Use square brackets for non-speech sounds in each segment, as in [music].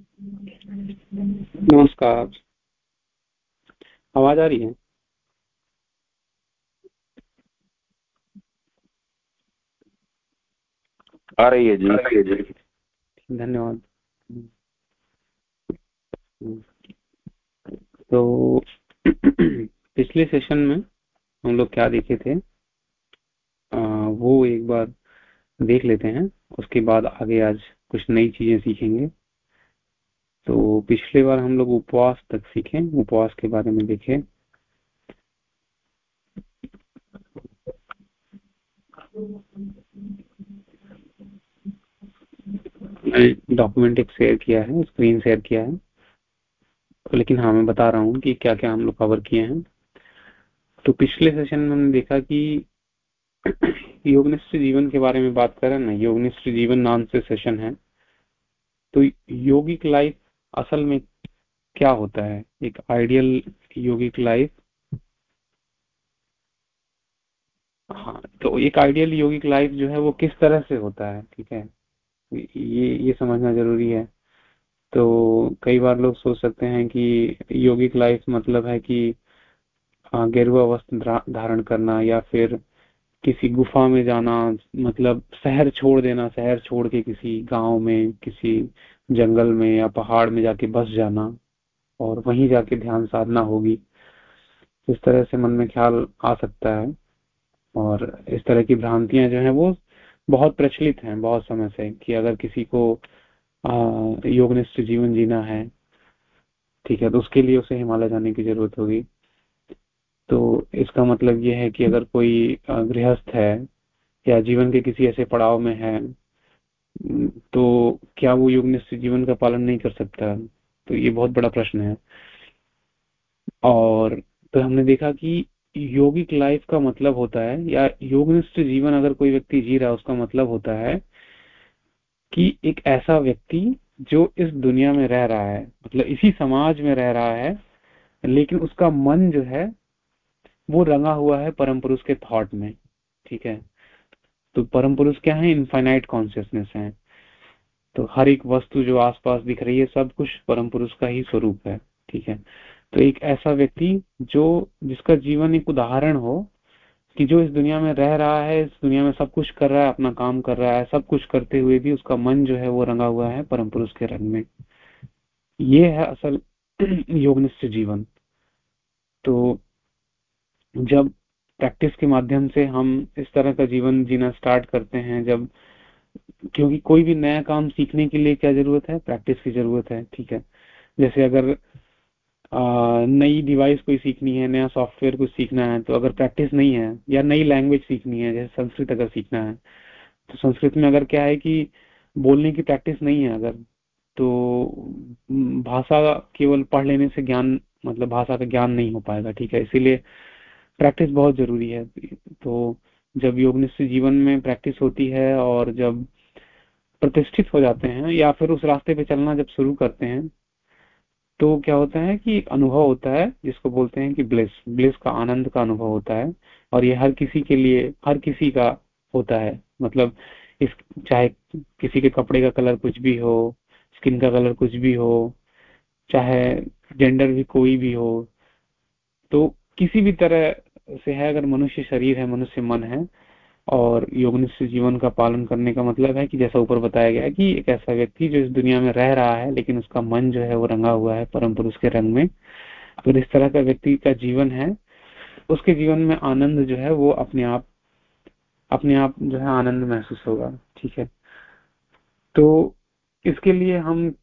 नमस्कार। आवाज़ आ रही है? आ रही है जी। आ रही है जी। धन्यवाद। तो [clears throat] पिछले सेशन में हम लोग क्या देखे थे? आ, वो एक बार देख लेते हैं। उसके बाद आगे आज कुछ नई चीज़ें सीखेंगे। तो पिछले बार हम लोग उपवास तक सीखे, उपवास के बारे में देखे। डॉक्यूमेंट एक शेयर किया है स्क्रीन शेयर किया है। लेकिन हाँ मैं बता रहा हूँ कि क्या क्या हम लोग कवर किए हैं। तो पिछले सेशन में हमने देखा कि योगनिष्ठ जीवन के बारे में बात करें ना, योगनिष्ठ जीवन नाम से सेशन है। तो योगिक लाइफ असल में क्या होता है? एक आइडियल योगिक लाइफ हाँ तो एक आइडियल योगिक लाइफ जो है वो किस तरह से होता है? ठीक है? ये ये समझना ज़रूरी है। तो कई बार लोग सोच सकते हैं कि योगिक लाइफ मतलब है कि गेरुआ वस्त्र धारण करना या फिर किसी गुफा में जाना मतलब शहर छोड़ देना, शहर छोड़ के किसी गाँव में, किसी जंगल में या पहाड़ में जाके बस जाना और वहीं जाके ध्यान साधना होगी। इस तरह से मन में ख्याल आ सकता है और इस तरह की भ्रांतियाँ जो है वो बहुत प्रचलित हैं बहुत समय से कि अगर किसी को योगनिष्ठ जीवन जीना है, ठीक है तो उसके लिए उसे हिमालय जाने की ज़रूरत होगी। तो इसका मतलब ये है कि अगर कोई गृहस्थ है या जीवन के किसी ऐसे पड़ाव में है तो क्या वो योगनिष्ठ जीवन का पालन नहीं कर सकता? तो ये बहुत बड़ा प्रश्न है। और तो हमने देखा कि योगिक लाइफ का मतलब होता है या योग योगनिष्ठ जीवन अगर कोई व्यक्ति जी रहा है, उसका मतलब होता है कि एक ऐसा व्यक्ति जो इस दुनिया में रह रहा है मतलब इसी समाज में रह रहा है, लेकिन उसका मन जो है, वो रंगा हुआ है परम पुरुष के थॉट में, ठीक है? तो परम पुरुष क्या है? इनफाइनाइट कॉन्सियसनेस है। तो हर एक वस्तु जो आसपास दिख रही है, सब कुछ परम पुरुष का ही स्वरूप है, ठीक है? तो एक ऐसा व्यक्ति जो, जिसका जीवन एक उदाहरण हो, कि जो इस दुनिया में रह रहा है, इस दुनिया में सब कुछ कर रहा है, अपना काम कर रहा है, सब कुछ करते हुए भी उसका मन जो है वो रंगा हुआ है परम पुरुष के रंग में। ये है असल [clears throat] योगनिष्ठ जीवन। तो जब प्रैक्टिस के माध्यम से हम इस तरह का जीवन जीना स्टार्ट करते हैं जब, क्योंकि कोई भी नया काम सीखने के लिए क्या ज़रूरत है? प्रैक्टिस की ज़रूरत है, ठीक है। जैसे अगर नई डिवाइस कोई सीखनी है, नया सॉफ्टवेयर कुछ सीखना है तो अगर प्रैक्टिस नहीं है, या नई लैंग्वेज सीखनी है, जैसे संस्कृत अगर सीखना है तो संस्कृत में अगर क्या है कि बोलने की प्रैक्टिस नहीं है अगर तो भाषा केवल पढ़ लेने से ज्ञान मतलब भाषा का ज्ञान नहीं हो पाएगा, ठीक है। इसीलिए प्रैक्टिस बहुत ज़रूरी है। तो जब योगनिष्ठ जीवन में प्रैक्टिस होती है और जब प्रतिष्ठित हो जाते हैं या फिर उस रास्ते पे चलना जब शुरू करते हैं तो क्या होता है कि अनुभव होता है, जिसको बोलते हैं कि ब्लिस ब्लिस का आनंद का अनुभव होता है और ये हर किसी के लिए, हर किसी का होता है। मतलब इस, चाहे किसी के कपड़े का कलर कुछ भी हो स्किन का कलर कुछ भी हो, चाहे जेंडर भी कोई भी हो तो किसी भी तरह से है, अगर मनुष्य शरीर है, मनुष्य मन है, और योगनिष्ठ जीवन का पालन करने का मतलब है कि जैसा ऊपर बताया गया कि एक ऐसा व्यक्ति जो इस दुनिया में रह रहा है, लेकिन उसका मन जो है वो रंगा हुआ है, परम पुरुष के रंग में। अगर इस तरह का व्यक्ति का जीवन है, उसके जीवन में आनंद जो है वो अपने आप अपने आप जो है आनंद महसूस होगा, ठीक है? तो इसके लिए हम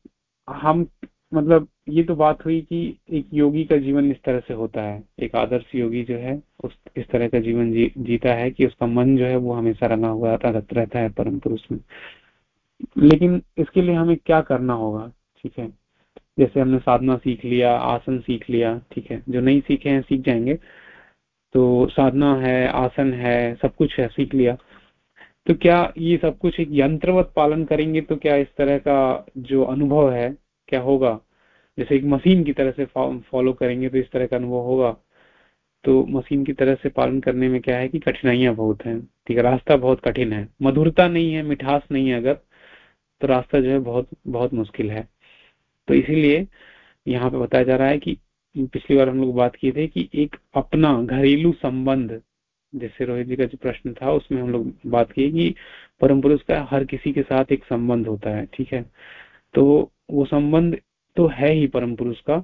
हम मतलब ये तो बात हुई कि एक योगी का जीवन इस तरह से होता है। एक आदर्श योगी जो है उस इस तरह का जीवन जी, जीता है कि उसका मन जो है वो हमेशा रंगा हुआ रहता है परम पुरुष में लेकिन इसके लिए हमें क्या करना होगा? ठीक है। जैसे हमने साधना सीख लिया आसन सीख लिया ठीक है। जो नहीं सीखे हैं सीख जाएँगे। तो साधना है आसन है सब कुछ है सीख लिया। तो क्या ये सब कुछ एक यंत्रवत पालन करेंगे? तो क्या इस तरह का जो अनुभव है क्या होगा? जैसे एक मशीन की तरह से फॉलो करेंगे तो इस तरह का अनुभव होगा। तो मशीन की तरह से पालन करने में क्या है कि कठिनाइयाँ बहुत हैं। ठीक है, रास्ता बहुत कठिन है। मधुरता नहीं है, मिठास नहीं है अगर तो रास्ता जो है बहुत बहुत मुश्किल है। तो इसीलिए यहाँ पे बताया जा रहा है कि पिछली बार हम लोग बात किए थे कि एक अपना घरेलू संबंध, जैसे रोहित जी का जो प्रश्न था, उसमें हम लोग बात किए कि परम पुरुष का हर किसी के साथ एक संबंध होता है। ठीक है तो वो संबंध तो है ही परम पुरुष का।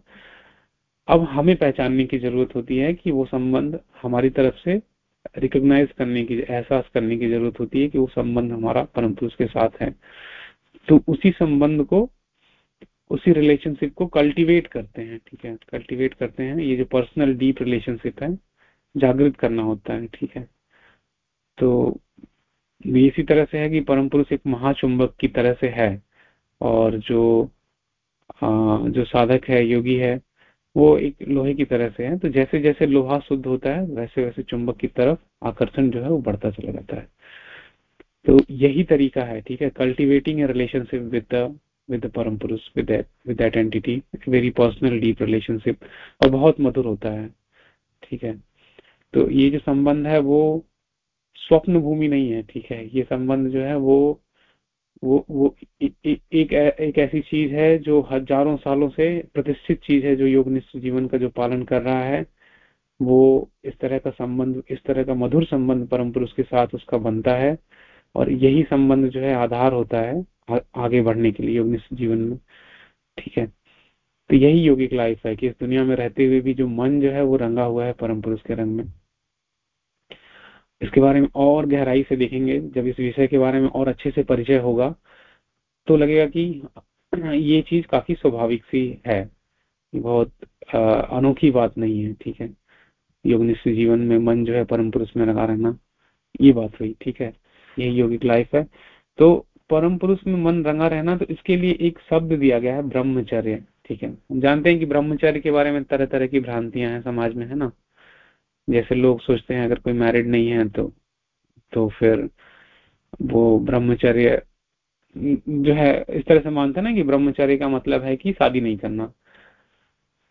अब हमें पहचानने की ज़रूरत होती है कि वो संबंध हमारी तरफ़ से रिकॉग्नाइज करने की, एहसास करने की ज़रूरत होती है कि वो संबंध हमारा परम पुरुष के साथ है। तो उसी संबंध को, उसी रिलेशनशिप को कल्टीवेट करते हैं, ठीक है? कल्टीवेट करते हैं। ये जो पर्सनल डीप रिलेशनशिप है, जागृत करना होता है, ठीक है? तो इसी तरह से है कि परम पुरुष एक महाचुंबक की तरह से है और जो जो साधक है, योगी है, वो एक लोहे की तरह से है। तो जैसे जैसे लोहा शुद्ध होता है, वैसे वैसे चुंबक की तरफ़ आकर्षण जो है वो बढ़ता चला जाता है। तो यही तरीका है, ठीक है? Cultivating a relationship with with परम पुरुष with with that entity very personal deep relationship और बहुत मधुर होता है, ठीक है? तो ये जो संबंध है वो स्वप्न भूमि नहीं है, ठीक है? ये संबंध जो है वो वो वो ए, ए, एक एक ऐसी चीज़ है जो हज़ारों सालों से प्रतिष्ठित चीज़ है जो योगनिष्ठ जीवन का जो पालन कर रहा है। वो इस तरह का संबंध इस तरह का मधुर संबंध परम पुरुष के साथ उसका बनता है और यही संबंध जो है आधार होता है आगे बढ़ने के लिए योगनिष्ठ जीवन में। ठीक है? तो यही योगिक लाइफ है कि इस दुनिया में रहते हुए भी जो मन जो है वो रंगा हुआ है परम पुरुष के रंग में। इसके बारे में और गहराई से देखेंगे। जब इस विषय के बारे में और अच्छे से परिचय होगा तो लगेगा कि ये चीज़ काफ़ी स्वाभाविक सी है। बहुत अनोखी बात नहीं है, ठीक है? योगनिष्ठ जीवन में मन जो है परम पुरुष में लगा रहना, ये बात हुई, ठीक है? यही योगिक लाइफ है। तो परम पुरुष में मन रंगा रहना तो इसके लिए एक शब्द दिया गया है ब्रह्मचर्य, ठीक है? हम जानते हैं कि ब्रह्मचर्य के बारे में तरह तरह की भ्रांतियाँ हैं समाज में, है ना? जैसे लोग सोचते हैं अगर कोई मैरिड नहीं है तो तो फिर वो ब्रह्मचर्य जो है इस तरह से मानते हैं ना कि ब्रह्मचर्य का मतलब है कि शादी नहीं करना।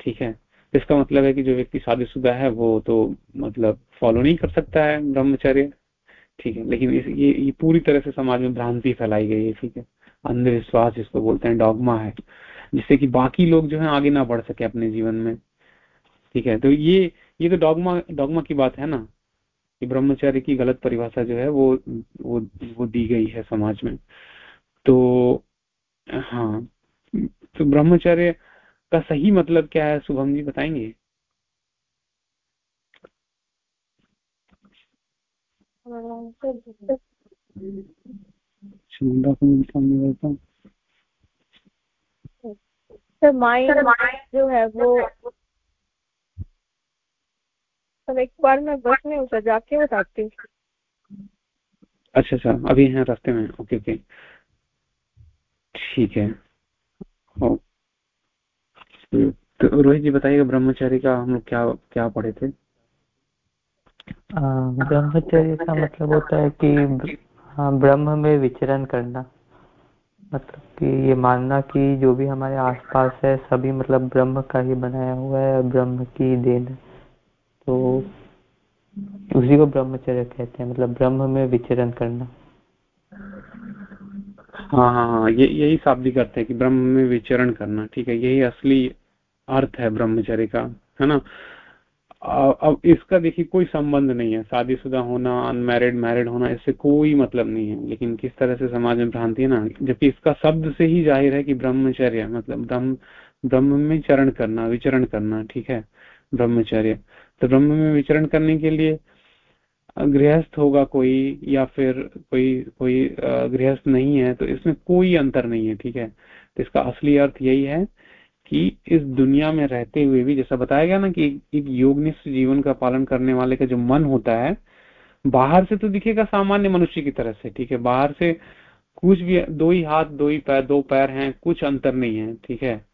ठीक है? इसका मतलब है कि जो व्यक्ति शादीशुदा है वो तो मतलब फॉलो नहीं कर सकता है ब्रह्मचर्य। ठीक है? लेकिन इस, ये, ये पूरी तरह से समाज में भ्रांति फैलाई गई है ठीक है? अंधविश्वास जिसको बोलते हैं डॉगमा है जिससे कि बाकी लोग जो है आगे ना बढ़ सके अपने जीवन में। ठीक है? तो ये ये तो डॉगमा डॉगमा की बात है ना, कि ब्रह्मचार्य की गलत परिभाषा जो है वो वो वो दी गई है समाज में। तो हाँ तो ब्रह्मचर्य का सही मतलब क्या है, शुभम जी बताएँगे? सर माइंड जो है वो सर एक बार मैं बस में उतर जाके बताती हूँ। अच्छा अच्छा अभी हैं रास्ते में ओके ओके। ठीक है। तो रोहित जी बताइएगा ब्रह्मचर्य का हम लोग क्या क्या पढ़े थे? ब्रह्मचर्य का मतलब होता है कि हाँ ब्रह्म में विचरण करना। मतलब कि ये मानना कि जो भी हमारे आसपास है सभी मतलब ब्रह्म का ही बनाया हुआ है ब्रह्म की देन है। तो उसी को ब्रह्मचर्य कहते हैं मतलब ब्रह्म में विचरण करना। हाँ हाँ हाँ ये, यही शाब्दिक अर्थ है कि ब्रह्म में विचरण करना, ठीक है, यही असली अर्थ है ब्रह्मचर्य का, है ना? अब इसका देखिए कोई संबंध नहीं है, शादीशुदा होना अनमैरिड मैरिड होना, इससे कोई मतलब नहीं है। लेकिन किस तरह से समाज में भ्रांति है ना, जबकि इसका शब्द से ही ज़ाहिर है कि ब्रह्मचर्य मतलब ब्रह्म ब्रह्म में चरण करना, विचरण करना, ठीक है, ब्रह्मचर्य। तो ब्रह्म में विचरण करने के लिए गृहस्थ होगा कोई या फिर कोई कोई गृहस्थ नहीं है तो इसमें कोई अंतर नहीं है, ठीक है? तो इसका असली अर्थ यही है कि इस दुनिया में रहते हुए भी, जैसा बताया गया ना कि एक योगनिष्ठ जीवन का पालन करने वाले का जो मन होता है, बाहर से तो दिखेगा सामान्य मनुष्य की तरह से, ठीक है? बाहर से कुछ भी, दो ही हाथ, दो ही पैर, दो पैर हैं, कुछ अंतर नहीं है, ठीक है?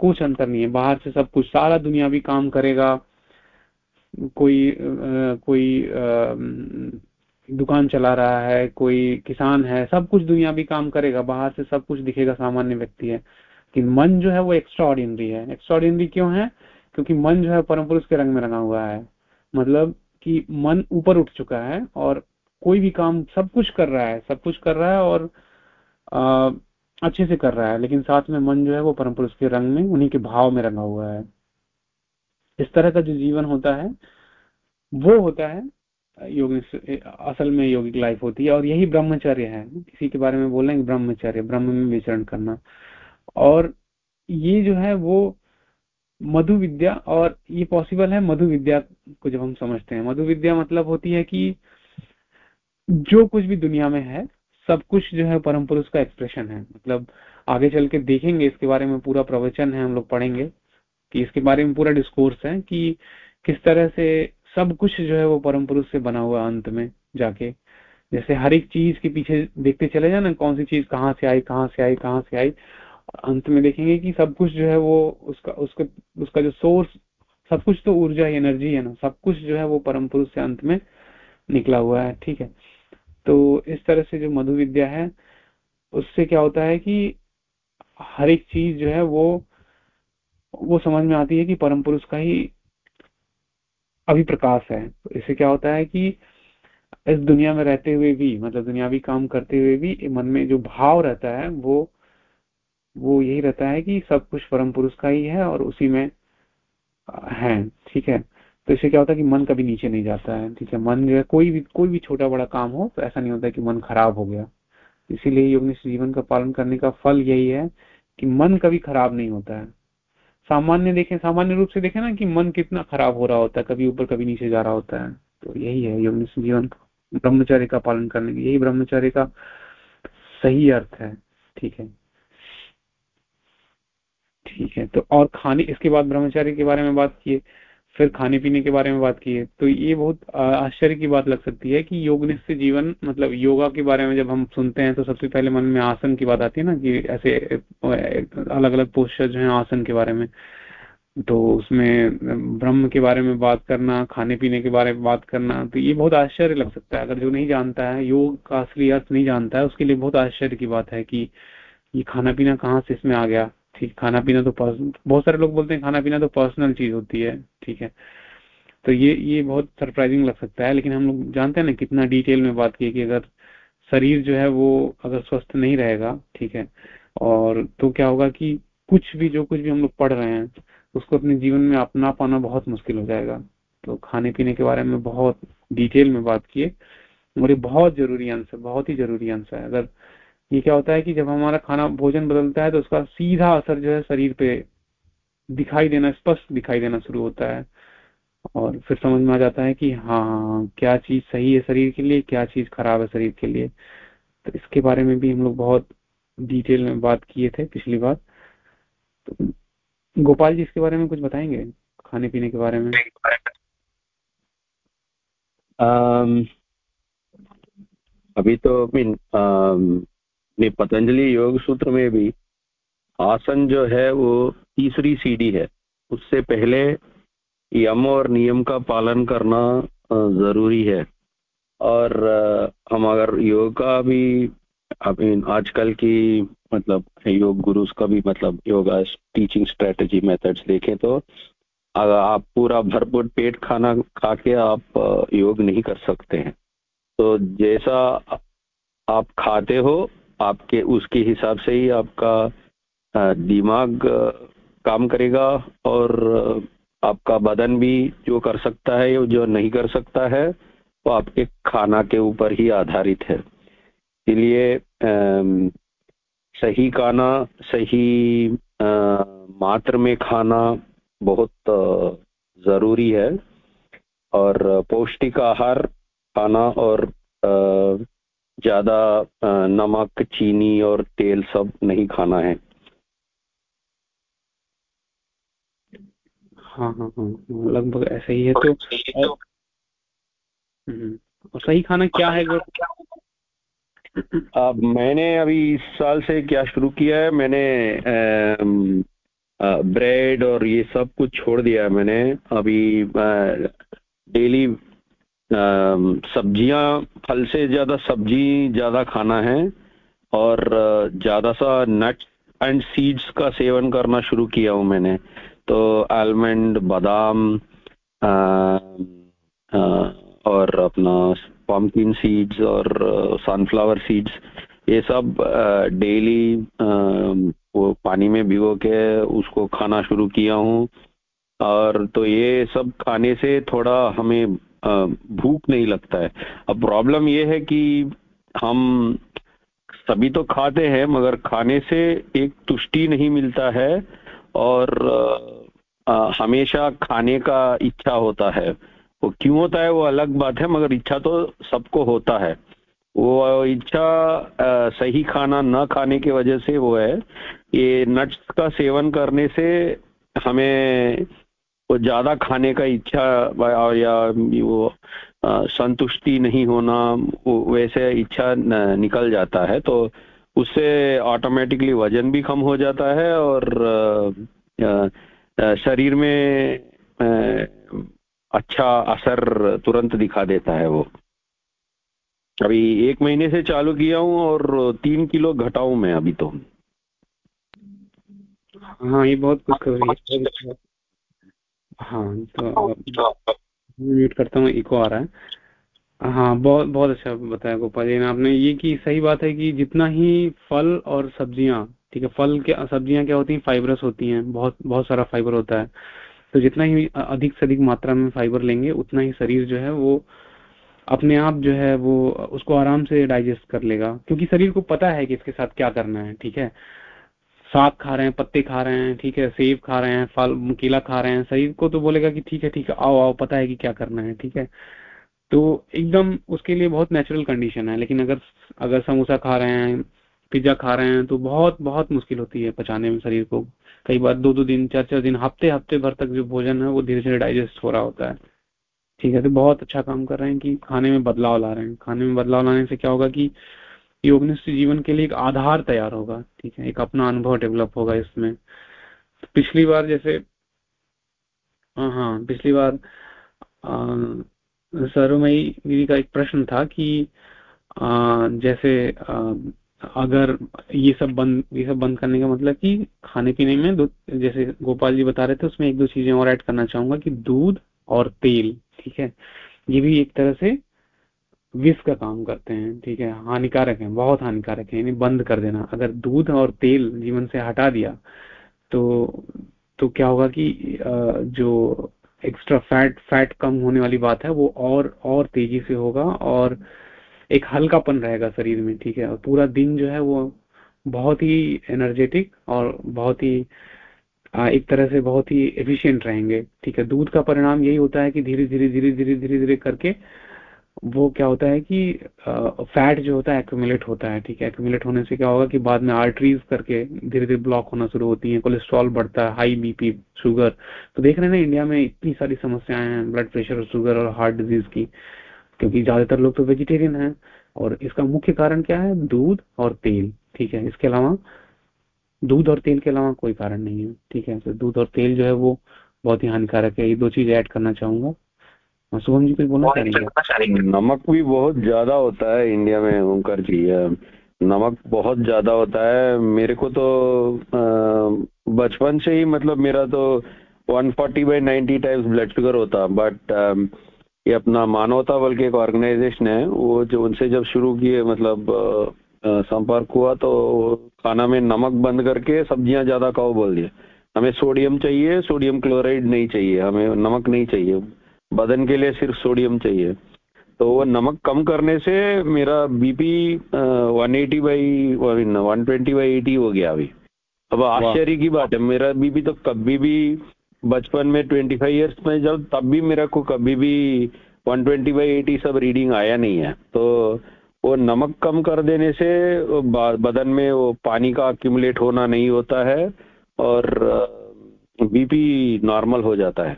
कुछ अंतर नहीं है, बाहर से सब कुछ, सारा दुनिया भी काम करेगा कोई कोई दुकान चला रहा है कोई किसान है सब कुछ दुनिया भी काम करेगा बाहर से सब कुछ दिखेगा सामान्य व्यक्ति है। कि मन जो है वो एक्स्ट्रा ऑर्डिनरी है। एक्स्ट्रा ऑर्डिनरी क्यों है? क्योंकि मन जो है परम पुरुष के रंग में रंगा हुआ है। मतलब कि मन ऊपर उठ चुका है और कोई भी काम सब कुछ कर रहा है सब कुछ कर रहा है और आ, अच्छे से कर रहा है लेकिन साथ में मन जो है वो परम पुरुष के रंग में उन्हीं के भाव में रंगा हुआ है। इस तरह का जो जीवन होता है, वो होता है, योग असल में योगिक लाइफ होती है और यही ब्रह्मचर्य है। किसी के बारे में बोल रहे हैं ब्रह्मचर्य, ब्रह्म में विचरण करना। और ये जो है वो मधु विद्या और ये पॉसिबल है मधु विद्या को जब हम समझते हैं। मधु विद्या मतलब होती है कि जो कुछ भी दुनिया में है, सब कुछ जो है परम पुरुष का एक्सप्रेशन है। मतलब आगे चल के देखेंगे, इसके बारे में पूरा प्रवचन है, हम लोग पढ़ेंगे। कि इसके बारे में पूरा डिस्कोर्स है कि किस तरह से सब कुछ जो है वो परम पुरुष से बना हुआ अंत में जाके। जैसे हर एक चीज़ के पीछे देखते चले जाए ना कौन सी चीज़ कहाँ से आई, कहाँ से आई, कहाँ से आई, अंत में देखेंगे कि सब कुछ जो है वो उसका उसका उसका जो सोर्स सब कुछ तो ऊर्जा ही एनर्जी है ना, सब कुछ जो है वो परम पुरुष से अंत में निकला हुआ है, ठीक है। तो इस तरह से जो मधु विद्या है, उससे क्या होता है कि हर एक चीज़ जो है वो वो समझ में आती है कि परम पुरुष का ही अभिप्रकाश है। तो इससे क्या होता है कि इस दुनिया में रहते हुए भी मतलब दुनियावी काम करते हुए भी, मन में जो भाव रहता है, वो वो यही रहता है कि सब कुछ परम पुरुष का ही है और उसी में है, ठीक है? तो इससे क्या होता है कि मन कभी नीचे नहीं जाता है, ठीक है? मन जो है, कोई भी कोई भी छोटा बड़ा काम हो तो ऐसा नहीं होता कि मन खराब हो गया। इसीलिए योग जीवन का पालन करने का फल यही है कि मन कभी खराब नहीं होता है। सामान्य देखें, सामान्य रूप से देखें ना कि मन कितना खराब हो रहा होता है, कभी ऊपर, कभी नीचे जा रहा होता है। तो यही है योग जीवन ब्रह्मचार्य का पालन करने की यही ब्रह्मचार्य का सही अर्थ है। ठीक है? ठीक है तो और खाने, इसके बाद ब्रह्मचारी के बारे में बात किए। फिर खाने पीने के बारे में बात की है तो ये बहुत आश्चर्य की बात लग सकती है कि योगनिष्ठ जीवन मतलब योगा के बारे में जब हम सुनते हैं तो सबसे पहले मन में आसन की बात आती है ना कि ऐसे अलग अलग पोस्टर जो है आसन के बारे में। तो उसमें, ब्रह्म के बारे में बात करना खाने पीने के बारे में बात करना तो ये बहुत आश्चर्य लग सकता है। अगर जो नहीं जानता है, योग का असली अर्थ नहीं जानता है, उसके लिए बहुत आश्चर्य की बात है कि ये खाना पीना कहाँ से इसमें आ गया। ठीक खाना पीना तो बहुत सारे लोग बोलते हैं खाना पीना तो पर्सनल चीज़ होती है, ठीक है। तो ये ये बहुत सरप्राइजिंग लग सकता है, लेकिन हम लोग जानते हैं ना कितना डिटेल में बात की कि अगर शरीर जो है वो अगर स्वस्थ नहीं रहेगा, ठीक है, और तो क्या होगा कि कुछ भी, जो कुछ भी हम लोग पढ़ रहे हैं, उसको अपने जीवन में अपना पाना बहुत मुश्किल हो जाएगा। तो खाने पीने के बारे में बहुत डिटेल में बात किए और ये बहुत ज़रूरी अंश है बहुत ही ज़रूरी अंश है। अगर ये क्या होता है कि जब हमारा खाना भोजन बदलता है तो उसका सीधा असर जो है शरीर पे दिखाई देना, स्पष्ट दिखाई देना शुरू होता है। और फिर समझ में आ जाता है कि हाँ क्या चीज़ सही है शरीर के लिए, क्या चीज़ खराब है शरीर के लिए। तो इसके बारे में भी हम लोग बहुत डिटेल में बात किए थे पिछली बार। तो गोपाल जी, इसके बारे में कुछ बताएँगे खाने पीने के बारे में? अभी तो मीन पतंजलि योग सूत्र में भी आसन जो है वो तीसरी सीढ़ी है। उससे पहले यम और नियम का पालन करना ज़रूरी है। और हम अगर योग का भी आजकल की मतलब योग गुरुस का भी मतलब योगा टीचिंग स्ट्रेटजी मेथड्स देखें तो अगर आप पूरा भरपूर पेट खाना खा के आप योग नहीं कर सकते हैं। तो जैसा आप खाते हो आपके उसके हिसाब से ही आपका दिमाग काम करेगा और आपका बदन भी जो कर सकता है जो नहीं कर सकता है वो आपके खाना के ऊपर ही आधारित है। इसलिए सही खाना सही आ, मात्र में खाना बहुत ज़रूरी है। और पौष्टिक आहार खाना और ज़्यादा नमक चीनी और तेल सब नहीं खाना है। हाँ हाँ हाँ लगभग ऐसा ही है तो। और, हम्म, और सही खाना क्या है अब मैंने अभी इस साल से क्या शुरू किया है मैंने ब्रेड और ये सब कुछ छोड़ दिया है। मैंने अभी डेली सब्ज़ियाँ, फल से ज़्यादा सब्ज़ी, ज़्यादा खाना है और ज़्यादा सा नट एंड सीड्स का सेवन करना शुरू किया हूँ मैंने। तो आलमंड बादाम और अपना पम्पकिन सीड्स और सनफ्लावर सीड्स ये सब डेली वो पानी में भिगो के उसको खाना शुरू किया हूँ। और तो ये सब खाने से थोड़ा हमें भूख नहीं लगता है। अब प्रॉब्लम ये है कि हम सभी तो खाते हैं मगर खाने से एक तुष्टि नहीं मिलता है और आ, हमेशा खाने का इच्छा होता है। वो क्यों होता है वो अलग बात है मगर इच्छा तो सबको होता है। वो इच्छा आ, सही खाना न खाने की वजह से वो है ये नट्स का सेवन करने से हमें वो ज़्यादा खाने का इच्छा या वो संतुष्टि नहीं होना वैसे इच्छा निकल जाता है तो उससे ऑटोमेटिकली वज़न भी कम हो जाता है और शरीर में अच्छा असर तुरंत दिखा देता है वो। अभी एक महीने से चालू किया हूँ और तीन किलो घटाऊ मैं अभी तो। हाँ ये बहुत खुशखबरी है हाँ। तो म्यूट करता हूँ इको आ रहा है। हाँ बहुत बहुत अच्छा बताया गोपाल जी ने आपने। ये कि सही बात है कि जितना ही फल और सब्ज़ियाँ ठीक है फल के सब्ज़ियाँ क्या होती हैं? फाइबरस होती हैं। बहुत बहुत सारा फाइबर होता है। तो जितना ही अधिक से अधिक मात्रा में फाइबर लेंगे उतना ही शरीर जो है वो अपने आप जो है वो उसको आराम से डाइजेस्ट कर लेगा। क्योंकि शरीर को पता है कि इसके साथ क्या करना है ठीक है? साग खा रहे हैं, पत्ते खा रहे हैं, ठीक है, सेब खा रहे हैं, फल, केला खा रहे हैं, शरीर को तो बोलेगा कि ठीक है ठीक है, आओ आओ, पता है कि क्या करना है, ठीक है। तो एकदम उसके लिए बहुत नेचुरल कंडीशन है, लेकिन अगर अगर समोसा खा रहे हैं, पिज्जा खा रहे हैं तो बहुत बहुत मुश्किल होती है पचाने में शरीर को। कई बार दो दो दिन, चार चार दिन, हफ़्ते हफ़्ते भर तक जो भोजन है, वो धीरे धीरे डाइजेस्ट हो रहा होता है। ठीक है तो बहुत अच्छा काम कर रहे हैं कि खाने में बदलाव ला रहे हैं। खाने में बदलाव लाने से क्या होगा कि योगनिष्ठ जीवन के लिए एक आधार तैयार होगा ठीक है? एक अपना अनुभव डेवलप होगा इसमें। तो पिछली बार जैसे हाँ पिछली बार सरोमई दीदी का एक प्रश्न था कि आ, जैसे आ, अगर ये सब बंद ये सब बंद करने का मतलब कि खाने पीने में दो जैसे गोपाल जी बता रहे थे उसमें एक दो चीज़ें और ऐड करना चाहूँगा कि दूध और तेल ठीक है? ये भी एक तरह से विष का काम करते हैं, ठीक है, हानिकारक है, बहुत हानिकारक है यानी बंद कर देना। अगर दूध और तेल जीवन से हटा दिया तो तो क्या होगा कि जो एक्स्ट्रा फैट फैट कम होने वाली बात है, वो और और तेज़ी से होगा और एक हल्कापन रहेगा शरीर में, ठीक है। और पूरा दिन जो है वो बहुत ही एनर्जेटिक और बहुत ही एक तरह से बहुत ही एफिशिएंट रहेंगे, ठीक है। दूध का परिणाम यही होता है कि धीरे धीरे धीरे धीरे धीरे धीरे करके वो क्या होता है कि फैट जो होता है एक्यूमुलेट होता है, ठीक है? एक्यूमुलेट होने से क्या होगा कि बाद में आर्टरीज करके धीरे धीरे ब्लॉक होना शुरू होती है कोलेस्ट्रॉल बढ़ता है हाई बीपी शुगर तो देख रहे हैं ना इंडिया में इतनी सारी समस्याएँ हैं ब्लड प्रेशर और शुगर और हार्ट डिज़ीज़ की, क्योंकि ज़्यादातर लोग तो वेजिटेरियन है और इसका मुख्य कारण क्या है? दूध और तेल, ठीक है? इसके अलावा दूध और तेल के अलावा कोई कारण नहीं है, ठीक है? तो दूध और तेल जो है वो बहुत ही हानिकारक है। ये दो चीज़ ऐड करना चाहूँगा। शुभम जी कुछ बोलना चाहेंगे? नमक भी बहुत ज़्यादा होता है इंडिया में ओंकार जी नमक बहुत ज़्यादा होता है। मेरे को तो बचपन से ही मतलब मेरा तो 140 forty by ninety times blood sugar होता बट ये अपना मानवता बल के एक ऑर्गेनाइजेशन है वो जो उनसे जब शुरू किए मतलब संपर्क हुआ तो खाना में नमक बंद करके सब्ज़ियाँ ज़्यादा खाओ बोल दिया। हमें सोडियम चाहिए सोडियम क्लोराइड नहीं चाहिए हमें नमक नहीं चाहिए। बदन के लिए सिर्फ़ सोडियम चाहिए। तो वो नमक कम करने से मेरा BP one eighty by one twenty by eighty हो गया अभी। अब आश्चर्य की बात है मेरा बीपी तो कभी भी बचपन में ट्वेंटी फाइव ईयर्स में जब तब भी मेरा को कभी भी वन ट्वेंटी बाई एटी सब रीडिंग आया नहीं है। तो वो नमक कम कर देने से बदन में वो पानी का अक्यूमुलेट होना नहीं होता है और बीपी नॉर्मल हो जाता है।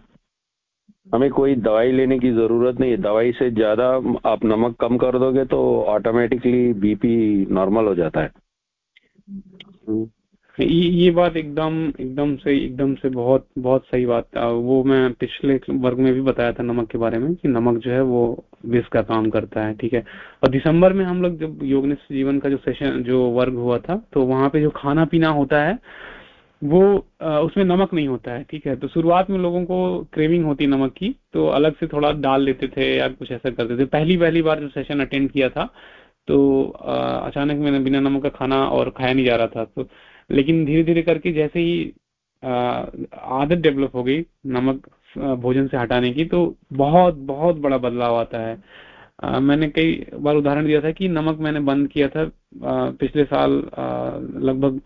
हमें कोई दवाई लेने की ज़रूरत नहीं है। दवाई से ज़्यादा आप नमक कम कर दोगे तो ऑटोमेटिकली बीपी नॉर्मल हो जाता है। ये ये बात एकदम एकदम से एकदम से बहुत बहुत सही बात वो मैं पिछले वर्ग में भी बताया था नमक के बारे में कि नमक जो है वो विष का काम करता है, ठीक है? और दिसंबर में हम लोग जब योग जीवन का जो सेशन जो वर्ग हुआ था तो वहाँ पे जो खाना पीना होता है वो उसमें नमक नहीं होता है ठीक है? तो शुरुआत में लोगों को क्रेविंग होती नमक की तो अलग से थोड़ा डाल लेते थे या कुछ ऐसा करते थे। पहली पहली बार जो सेशन अटेंड किया था तो अचानक मैंने बिना नमक का खाना और खाया नहीं जा रहा था। तो लेकिन धीरे धीरे करके जैसे ही आदत डेवलप हो गई नमक भोजन से हटाने की तो बहुत बहुत बड़ा बदलाव आता है। आ, मैंने कई बार उदाहरण दिया था कि नमक मैंने बंद किया था आ, पिछले साल लगभग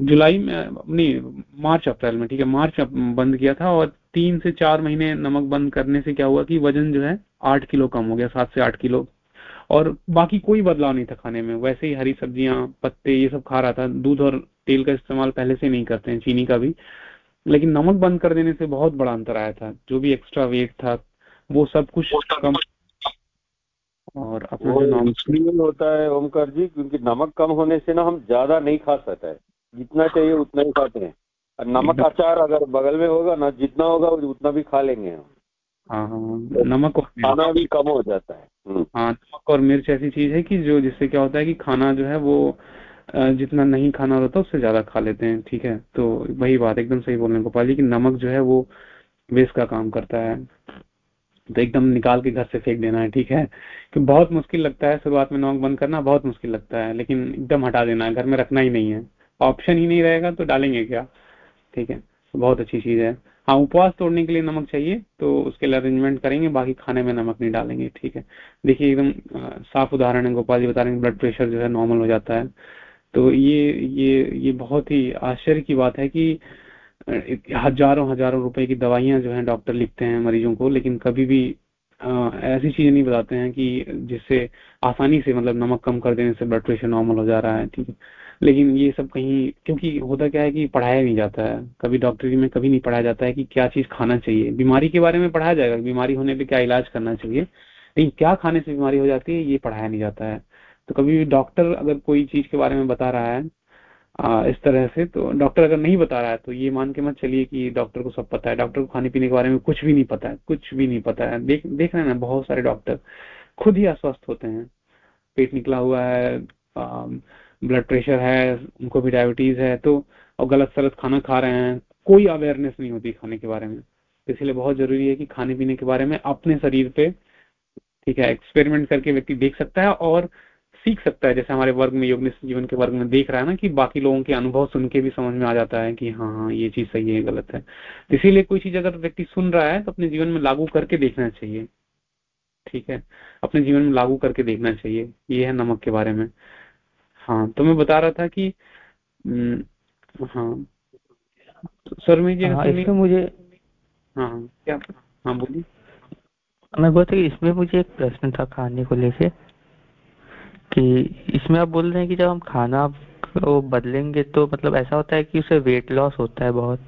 जुलाई में नहीं मार्च अप्रैल में ठीक है मार्च बंद किया था और तीन से चार महीने नमक बंद करने से क्या हुआ कि वज़न जो है आठ किलो कम हो गया सात से आठ किलो। और बाकी कोई बदलाव नहीं था खाने में। वैसे ही हरी सब्ज़ियाँ पत्ते ये सब खा रहा था। दूध और तेल का इस्तेमाल पहले से नहीं करते हैं चीनी का भी। लेकिन नमक बंद कर देने से बहुत बड़ा अंतर आया था। जो भी एक्स्ट्रा वेट था वो सब कुछ कम और अपना होता है ओमकार जी क्योंकि नमक कम होने से ना हम ज़्यादा नहीं खा सकते हैं। जितना चाहिए उतना ही खाते हैं। और नमक अचार अगर बगल में होगा ना जितना होगा उतना भी खा लेंगे हम। हाँ हाँ तो नमक और खाना भी कम हो जाता है। हम्म। हाँ नमक और मिर्च ऐसी चीज़ है कि जो जिससे क्या होता है कि खाना जो है वो जितना नहीं खाना होता उससे ज़्यादा खा लेते हैं ठीक है? तो वही बात एकदम सही बोल रहे हैं गोपाल जी की नमक जो है वो वेस्ट का काम करता है। तो एकदम निकाल के घर से फेंक देना है ठीक है? कि बहुत मुश्किल लगता है शुरुआत में नमक बंद करना बहुत मुश्किल लगता है लेकिन एकदम हटा देना है घर में रखना ही नहीं है। ऑप्शन ही नहीं रहेगा तो डालेंगे क्या? ठीक है बहुत अच्छी चीज़ है। हाँ उपवास तोड़ने के लिए नमक चाहिए तो उसके लिए अरेंजमेंट करेंगे बाकी खाने में नमक नहीं डालेंगे ठीक है। देखिए एकदम साफ़ उदाहरण है गोपाल जी बता रहे हैं ब्लड प्रेशर जो है नॉर्मल हो जाता है। तो ये ये ये बहुत ही आश्चर्य की बात है कि हज़ारों हज़ारों रुपए की दवाइयाँ जो है डॉक्टर लिखते हैं मरीजों को लेकिन कभी भी आ, ऐसी चीज़ें नहीं बताते हैं कि जिससे आसानी से मतलब नमक कम कर देने से ब्लड प्रेशर नॉर्मल हो जा रहा है ठीक है। लेकिन ये सब कहीं क्योंकि होता क्या है कि पढ़ाया नहीं जाता है। कभी डॉक्टरी में कभी नहीं पढ़ाया जाता है कि क्या चीज़ खाना चाहिए। बीमारी के बारे में पढ़ाया जाएगा बीमारी होने पर क्या इलाज करना चाहिए। लेकिन क्या खाने से बीमारी हो जाती है ये पढ़ाया नहीं जाता है। तो कभी डॉक्टर अगर कोई चीज़ के बारे में बता रहा है आ, इस तरह से तो डॉक्टर अगर नहीं बता रहा है तो ये मान के मत चलिए कि डॉक्टर को सब पता है। डॉक्टर को खाने पीने के बारे में कुछ भी नहीं पता है कुछ भी नहीं पता है। देख देख रहे हैं ना बहुत सारे डॉक्टर खुद ही अस्वस्थ होते हैं। पेट निकला हुआ है ब्लड प्रेशर है, उनको भी डायबिटीज़ है तो और गलत सलत खाना खा रहे हैं, कोई अवेयरनेस नहीं होती खाने के बारे में। तो इसलिए बहुत ज़रूरी है कि खाने पीने के बारे में अपने शरीर पे, ठीक है एक्सपेरिमेंट करके व्यक्ति देख सकता है और सीख सकता है। जैसे हमारे वर्ग में योग जीवन के वर्ग में देख रहा है ना कि बाकी लोगों के अनुभव सुन के भी समझ में आ जाता है कि हाँ हाँ ये चीज़ सही है गलत है। तो इसीलिए कोई चीज़ अगर व्यक्ति सुन रहा है तो अपने जीवन में लागू करके देखना चाहिए। ठीक है? अपने जीवन में लागू करके देखना चाहिए। ये है नमक के बारे में। हाँ तो मैं बता रहा था कि हम्म, हाँ। सर में हाँ, इसमें मुझे हाँ क्या हाँ बोलिए। मैं बोलता इसमें मुझे एक प्रश्न था खाने को लेके कि इसमें आप बोल रहे हैं कि जब हम खाना को बदलेंगे तो मतलब ऐसा होता है कि उसे वेट लॉस होता है बहुत।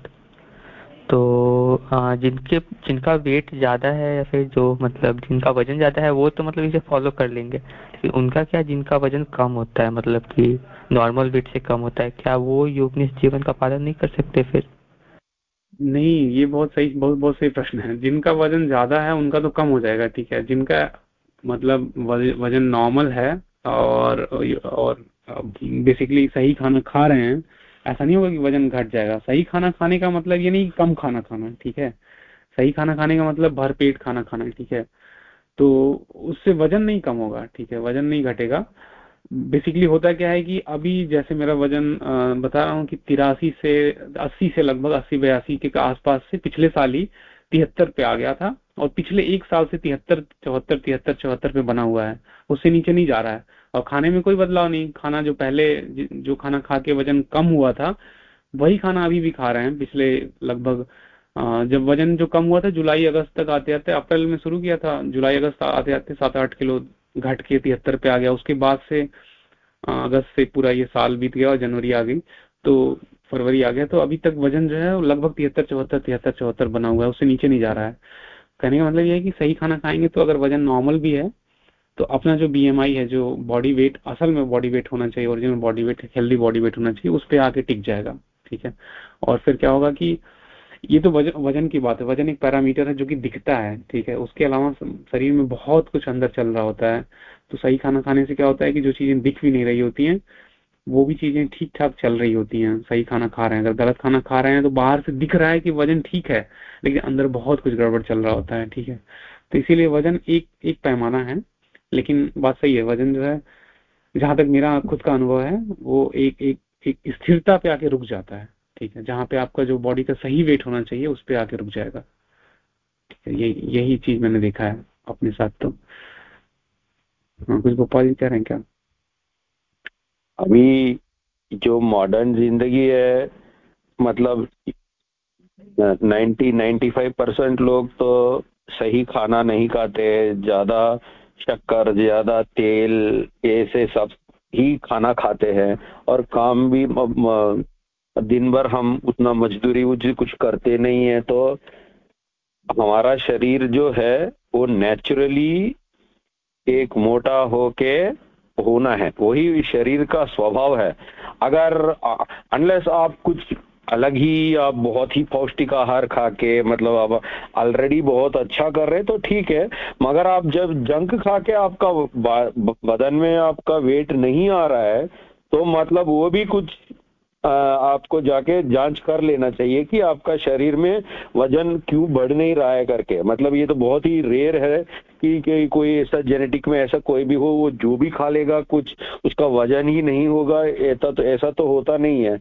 तो आ, जिनके जिनका वेट ज़्यादा है या फिर जो मतलब जिनका वज़न ज़्यादा है वो तो मतलब इसे फॉलो कर लेंगे। उनका क्या जिनका वज़न कम होता है मतलब कि नॉर्मल वेट से कम होता है, क्या वो योग जीवन का पालन नहीं कर सकते फिर? नहीं, ये बहुत सही, बहुत बहुत सही प्रश्न है। जिनका वज़न ज़्यादा है, उनका तो कम हो जाएगा, ठीक है। जिनका मतलब वज़न नॉर्मल है और और बेसिकली सही खाना खा रहे हैं, ऐसा नहीं होगा कि वज़न घट जाएगा। सही खाना खाने का मतलब ये नहीं कम खाना खाना, ठीक है। सही खाना खाने का मतलब भर पेट खाना खाना, ठीक है। तो उससे वज़न नहीं कम होगा, ठीक है? वज़न नहीं घटेगा। बेसिकली होता क्या है कि अभी जैसे मेरा वज़न बता रहा हूँ कि तिरासी से, अस्सी से लगभग अस्सी बयासी के आसपास से पिछले साल ही तिहत्तर पे आ गया था और पिछले एक साल से तिहत्तर, चौहत्तर तिहत्तर, चौहत्तर पे बना हुआ है। उससे नीचे नहीं जा रहा है। और खाने में कोई बदलाव नहीं। खाना जो पहले, जो खाना खा के वज़न कम हुआ था, वही खाना अभी भी खा रहे हैं। पिछले लगभग जब वज़न जो कम हुआ था, जुलाई अगस्त तक आते आते, अप्रैल में शुरू किया था, जुलाई अगस्त आते आते सात आठ किलो घट के तिहत्तर पे आ गया। उसके बाद से अगस्त से पूरा ये साल बीत गया और जनवरी आ गई। तो फरवरी आ गया। तो अभी तक वज़न जो है वो लगभग तिहत्तर, चौहत्तर तिहत्तर, चौहत्तर बना हुआ है। उससे नीचे नहीं जा रहा है। कहने का मतलब ये है कि सही खाना खाएँगे तो अगर वज़न नॉर्मल भी है तो अपना जो बीएमआई है, जो बॉडी वेट, असल में बॉडी वेट होना चाहिए, original body weight, healthy body weight होना चाहिए, उस पर आके टिक जाएगा। ठीक है? और फिर क्या होगा कि ये तो वज़न वज़न की बात है। वज़न एक पैरामीटर है जो कि दिखता है, ठीक है। उसके अलावा शरीर में बहुत कुछ अंदर चल रहा होता है। तो सही खाना खाने से क्या होता है कि जो चीज़ें दिख भी नहीं रही होती हैं, वो भी चीज़ें ठीक ठाक चल रही होती हैं। सही खाना खा रहे हैं। अगर गलत खाना खा रहे हैं तो बाहर से दिख रहा है कि वज़न ठीक है, लेकिन अंदर बहुत कुछ गड़बड़ चल रहा होता है, ठीक है। तो इसीलिए वज़न एक एक पैमाना है, लेकिन बात सही है। वज़न जो है, जहाँ तक मेरा खुद का अनुभव है, वो एक एक एक स्थिरता पे आके रुक जाता है। ठीक है, जहाँ पे आपका जो बॉडी का सही वेट होना चाहिए, उस पर आके रुक जाएगा। ठीक है, यही चीज़ मैंने देखा है अपने साथ तो। हाँ कुछ गोपाल जी कह रहे हैं क्या? अभी जो मॉडर्न ज़िंदगी है मतलब 90 95 परसेंट लोग तो सही खाना नहीं खाते ज़्यादा शक्कर, ज़्यादा तेल, ऐसे सब ही खाना खाते हैं, और काम भी दिन भर हम उतना मजदूरी कुछ करते नहीं है तो हमारा शरीर जो है, वो नेचुरली एक मोटा होके होना है। वही शरीर का स्वभाव है। अगर अनलेस आप कुछ अलग ही, आप बहुत ही पौष्टिक आहार खा के मतलब आप ऑलरेडी बहुत अच्छा कर रहे तो ठीक है। मगर आप जब जंक खा के आपका बदन में आपका वेट नहीं आ रहा है तो मतलब वो भी कुछ आपको जाके जाँच कर लेना चाहिए कि आपका शरीर में वज़न क्यों बढ़ नहीं रहा है करके। मतलब ये तो बहुत ही रेयर है कि, कि कोई ऐसा जेनेटिक में ऐसा कोई भी हो वो जो भी खा लेगा कुछ उसका वज़न ही नहीं होगा ऐसा तो ऐसा तो होता नहीं है।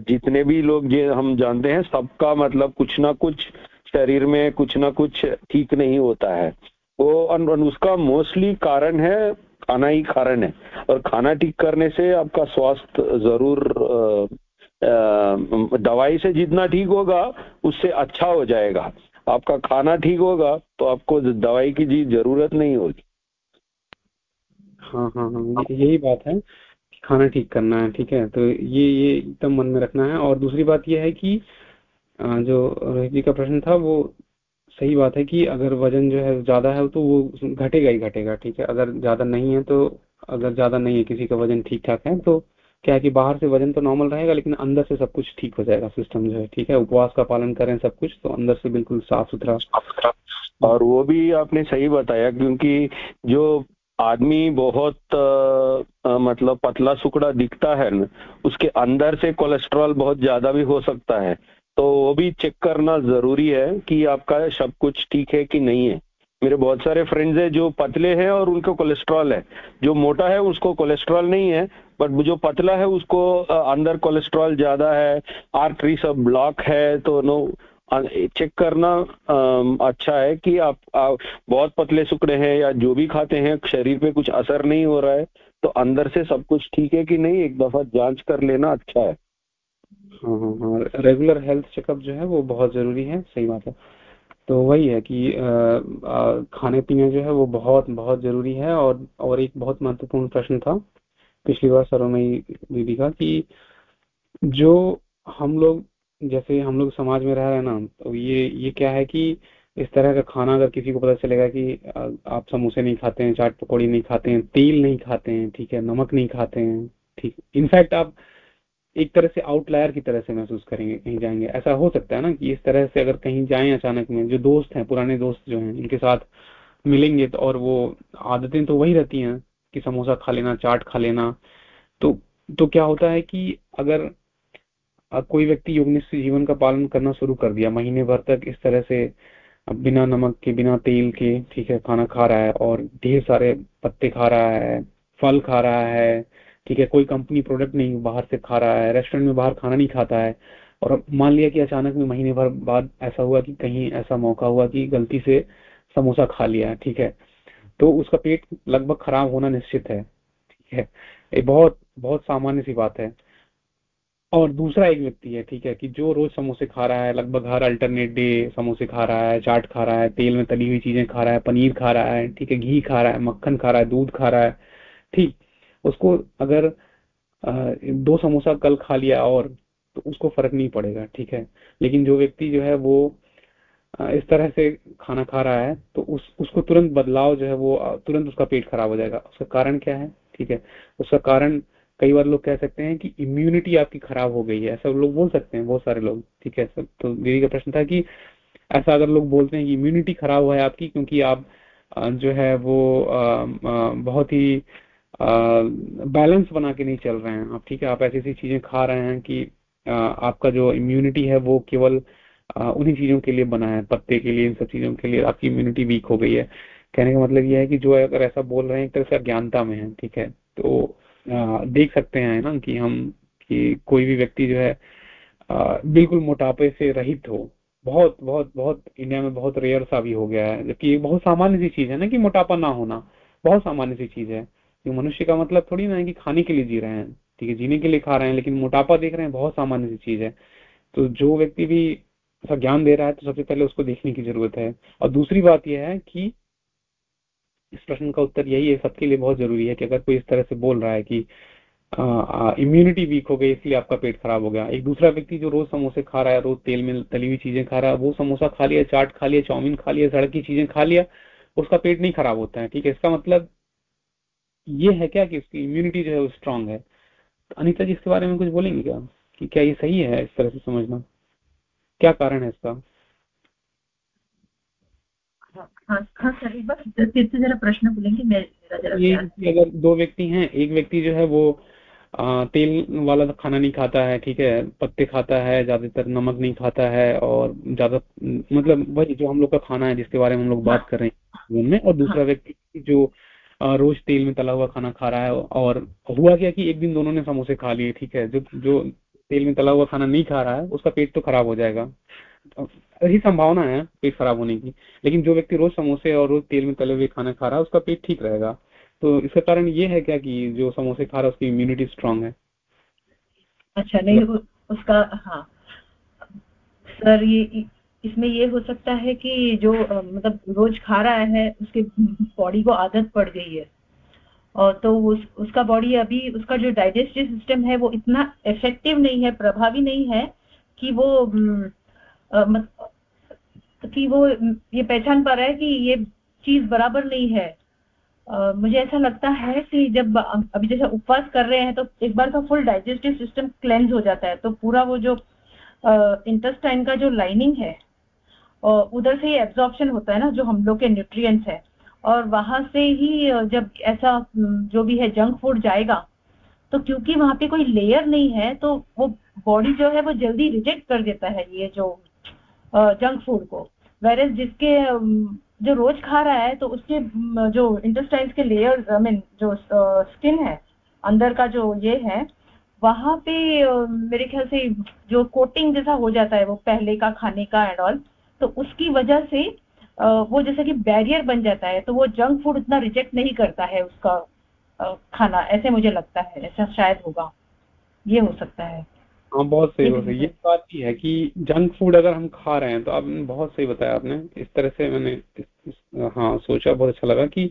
जितने भी लोग जो हम जानते हैं सबका मतलब कुछ ना कुछ शरीर में कुछ ना कुछ ठीक नहीं होता है। वो उसका मोस्टली कारण है खाना ही कारण है। और खाना ठीक करने से आपका स्वास्थ्य ज़रूर दवाई से जितना ठीक होगा, उससे अच्छा हो जाएगा। आपका खाना ठीक होगा तो आपको दवाई की जी ज़रूरत नहीं होगी। हाँ हाँ हाँ यही बात है खाना ठीक करना है, ठीक है? तो ये ये एकदम मन में रखना है। और दूसरी बात ये है कि जो रोहित जी का प्रश्न था, वो सही बात है कि अगर वज़न जो है ज़्यादा है तो वो घटेगा ही घटेगा ठीक है? अगर ज़्यादा नहीं है तो अगर ज़्यादा नहीं है किसी का वज़न ठीक ठाक है तो क्या है कि बाहर से वज़न तो नॉर्मल रहेगा लेकिन अंदर से सब कुछ ठीक हो जाएगा सिस्टम जो है ठीक है? उपवास का पालन करें सब कुछ तो अंदर से बिल्कुल साफ़ सुथरा और वो भी आपने सही बताया क्योंकि जो आदमी बहुत आ, मतलब पतला सुकड़ा दिखता है न उसके अंदर से कोलेस्ट्रॉल बहुत ज़्यादा भी हो सकता है। तो वो भी चेक करना ज़रूरी है कि आपका सब कुछ ठीक है कि नहीं है। मेरे बहुत सारे फ्रेंड्स हैं जो पतले हैं और उनको कोलेस्ट्रॉल है। जो मोटा है उसको कोलेस्ट्रॉल नहीं है बट जो पतला है उसको अंदर कोलेस्ट्रॉल ज़्यादा है आर्टरी सब ब्लॉक है तो नो चेक करना अच्छा है कि आप, आप बहुत पतले सुकड़े हैं या जो भी खाते हैं शरीर पे कुछ असर नहीं हो रहा है तो अंदर से सब कुछ ठीक है कि नहीं एक दफ़ा जाँच कर लेना अच्छा है। हाँ हाँ हाँ। रेगुलर हेल्थ चेकअप जो है वो बहुत ज़रूरी है सही बात है। तो वही है कि आ, आ, खाने पीने जो है वो बहुत बहुत ज़रूरी है और और एक बहुत महत्वपूर्ण प्रश्न था पिछली बार सरोमई दीदी का कि जो हम लोग जैसे हम लोग समाज में रह रहे हैं ना तो ये ये क्या है कि इस तरह का खाना अगर किसी को पता चलेगा कि आप समोसे नहीं खाते हैं चाट पकौड़ी नहीं खाते हैं तेल नहीं खाते हैं ठीक है नमक नहीं खाते हैं ठीक। इनफैक्ट आप एक तरह से आउटलायर की तरह से महसूस करेंगे, कहीं जाएँगे। ऐसा हो सकता है ना कि इस तरह से अगर कहीं जाएँ अचानक में, जो दोस्त हैं, पुराने दोस्त जो हैं, इनके साथ मिलेंगे तो और वो आदतें तो वही रहती हैं कि समोसा खा लेना, चाट खा लेना। तो तो क्या होता है कि अगर कोई व्यक्ति योगनिष्ठ जीवन का पालन करना शुरू कर दिया, महीने भर तक इस तरह से बिना नमक के, बिना तेल के, ठीक है, खाना खा रहा है और ढेर सारे पत्ते खा रहा है, फल खा रहा है ठीक है, कोई कंपनी प्रोडक्ट नहीं बाहर से खा रहा है रेस्टोरेंट में बाहर खाना नहीं खाता है। और मान लिया कि अचानक में महीने भर बाद ऐसा हुआ कि कहीं ऐसा मौका हुआ कि गलती से समोसा खा लिया, ठीक है। तो उसका पेट लगभग खराब होना निश्चित है, ठीक है। ये बहुत बहुत सामान्य सी बात है। और दूसरा एक व्यक्ति है, ठीक है, कि जो रोज समोसे खा रहा है, लगभग हर अल्टरनेट डे समोसे खा रहा है, चाट खा रहा है, तेल में तली हुई चीज़ें खा रहा है, पनीर खा रहा है, ठीक है, घी खा रहा है, मक्खन खा रहा है, दूध खा रहा है, ठीक। उसको अगर दो समोसा कल खा लिया और तो उसको फ़र्क नहीं पड़ेगा, ठीक है? लेकिन जो व्यक्ति जो है वो इस तरह से खाना खा रहा है तो उस, उसको तुरंत बदलाव जो है वो तुरंत उसका पेट खराब हो जाएगा। उसका कारण क्या है? ठीक है? उसका कारण कई बार लोग कह सकते हैं कि इम्यूनिटी आपकी खराब हो गई है। ऐसा लोग बोल सकते हैं, बहुत सारे लोग, ठीक है? तो दीदी का प्रश्न था कि ऐसा अगर लोग बोलते हैं कि इम्यूनिटी खराब हुआ है आपकी, क्योंकि आप जो है वो बहुत ही बैलेंस बना के नहीं चल रहे हैं। आप ठीक है आप ऐसी ऐसी चीज़ें खा रहे हैं कि आपका जो इम्यूनिटी है वो केवल उन्हीं चीज़ों के लिए बना है पत्ते के लिए इन सब चीज़ों के लिए। आपकी इम्यूनिटी वीक हो गई है। कहने का मतलब यह है कि जो अगर ऐसा बोल रहे हैं एक तरह से अज्ञानता में है ठीक है? तो आ, देख सकते हैं ना कि हम कि कोई भी व्यक्ति जो है आ, बिल्कुल मोटापे से रहित हो। बहुत बहुत बहुत इंडिया में बहुत रेयर सा भी हो गया है। जबकि बहुत सामान्य सी चीज़ है ना कि मोटापा ना होना। बहुत सामान्य सी चीज़ है। कि मनुष्य का मतलब थोड़ी ना है कि खाने के लिए जी रहे हैं। ठीक है, जीने के लिए खा रहे हैं, लेकिन मोटापा देख रहे हैं, बहुत सामान्य सी चीज़ है। तो जो व्यक्ति भी ऐसा ज्ञान दे रहा है तो सबसे पहले उसको देखने की ज़रूरत है। और दूसरी बात यह है कि इस प्रश्न का उत्तर यही है, सबके लिए बहुत ज़रूरी है कि अगर कोई इस तरह से बोल रहा है कि इम्यूनिटी वीक हो गई, इसलिए आपका पेट खराब हो गया। एक दूसरा व्यक्ति जो रोज समोसे खा रहा है, रोज तेल में तली हुई चीज़ें खा रहा है, वो समोसा खा लिया, चाट खा लिया, चाउमीन खा लिया, सड़क की चीज़ें खा लिया, उसका पेट नहीं खराब होता है। ठीक है, इसका मतलब ये है क्या कि उसकी इम्यूनिटी जो है वो स्ट्रांग है? तो अनिता जी इसके बारे में कुछ बोलेंगे क्या? कि क्या ये सही है इस तरह से समझना? क्या कारण है इसका? हाँ हाँ सर एक बार फिर से जरा प्रश्न बोलेंगे मैं अगर दो व्यक्ति हैं एक व्यक्ति जो है वो आ, तेल वाला खाना नहीं खाता है ठीक है पत्ते खाता है ज़्यादातर नमक नहीं खाता है और ज़्यादा मतलब वही जो हम लोग का खाना है जिसके बारे में हम लोग बात कर रहे हैं में और दूसरा व्यक्ति जो रोज तेल में तला हुआ खाना खा रहा है और हुआ क्या कि एक दिन दोनों ने समोसे खा लिए, ठीक है? जो जो तेल में तला हुआ खाना नहीं खा रहा है, उसका पेट तो खराब हो जाएगा। यही संभावना है पेट खराब होने की। लेकिन जो व्यक्ति रोज समोसे और रोज तेल में तले हुए खाना खा रहा है, उसका पेट ठीक रहेगा। तो इसका कारण ये है क्या कि जो समोसे खा रहा है, उसकी इम्यूनिटी स्ट्रांग है? अच्छा नहीं उसका हाँ। सर, ये इसमें ये हो सकता है कि जो मतलब रोज खा रहा है उसके बॉडी को आदत पड़ गई है। और तो उस, उसका बॉडी अभी उसका जो डाइजेस्टिव सिस्टम है वो इतना इफ़ेक्टिव नहीं है प्रभावी नहीं है कि वो आ, कि वो ये पहचान पा रहा है कि ये चीज़ बराबर नहीं है। आ, मुझे ऐसा लगता है कि जब अभी जैसे उपवास कर रहे हैं तो एक बार का फुल डाइजेस्टिव सिस्टम क्लेंज हो जाता है। तो पूरा वो जो इंटेस्टाइन का जो लाइनिंग है उधर से ही एब्जॉर्प्शन होता है ना, जो हम लोग के न्यूट्रिएंट्स है। और वहाँ से ही जब ऐसा जो भी है जंक फ़ूड जाएगा तो क्योंकि वहाँ पे कोई लेयर नहीं है तो वो बॉडी जो है वो जल्दी रिजेक्ट कर देता है ये जो जंक फ़ूड को। वेर जिसके जो रोज खा रहा है तो उसके जो इंटेस्टाइन्स के लेयर आई मीन जो स्किन है, अंदर का जो ये है, वहाँ पे मेरे ख्याल से जो कोटिंग जैसा हो जाता है, वो पहले का, खाने का एंड ऑल तो उसकी वजह से वो जैसे कि बैरियर बन जाता है तो वो जंक फ़ूड उतना रिजेक्ट नहीं करता है उसका खाना ऐसे मुझे लगता है ऐसा शायद होगा। ये हो सकता है। हाँ बहुत सही बहुत सही ये बात ही है कि जंक फ़ूड अगर हम खा रहे हैं तो आपने बहुत सही बताया आपने। इस तरह से मैंने इस, इस, हाँ सोचा बहुत अच्छा लगा कि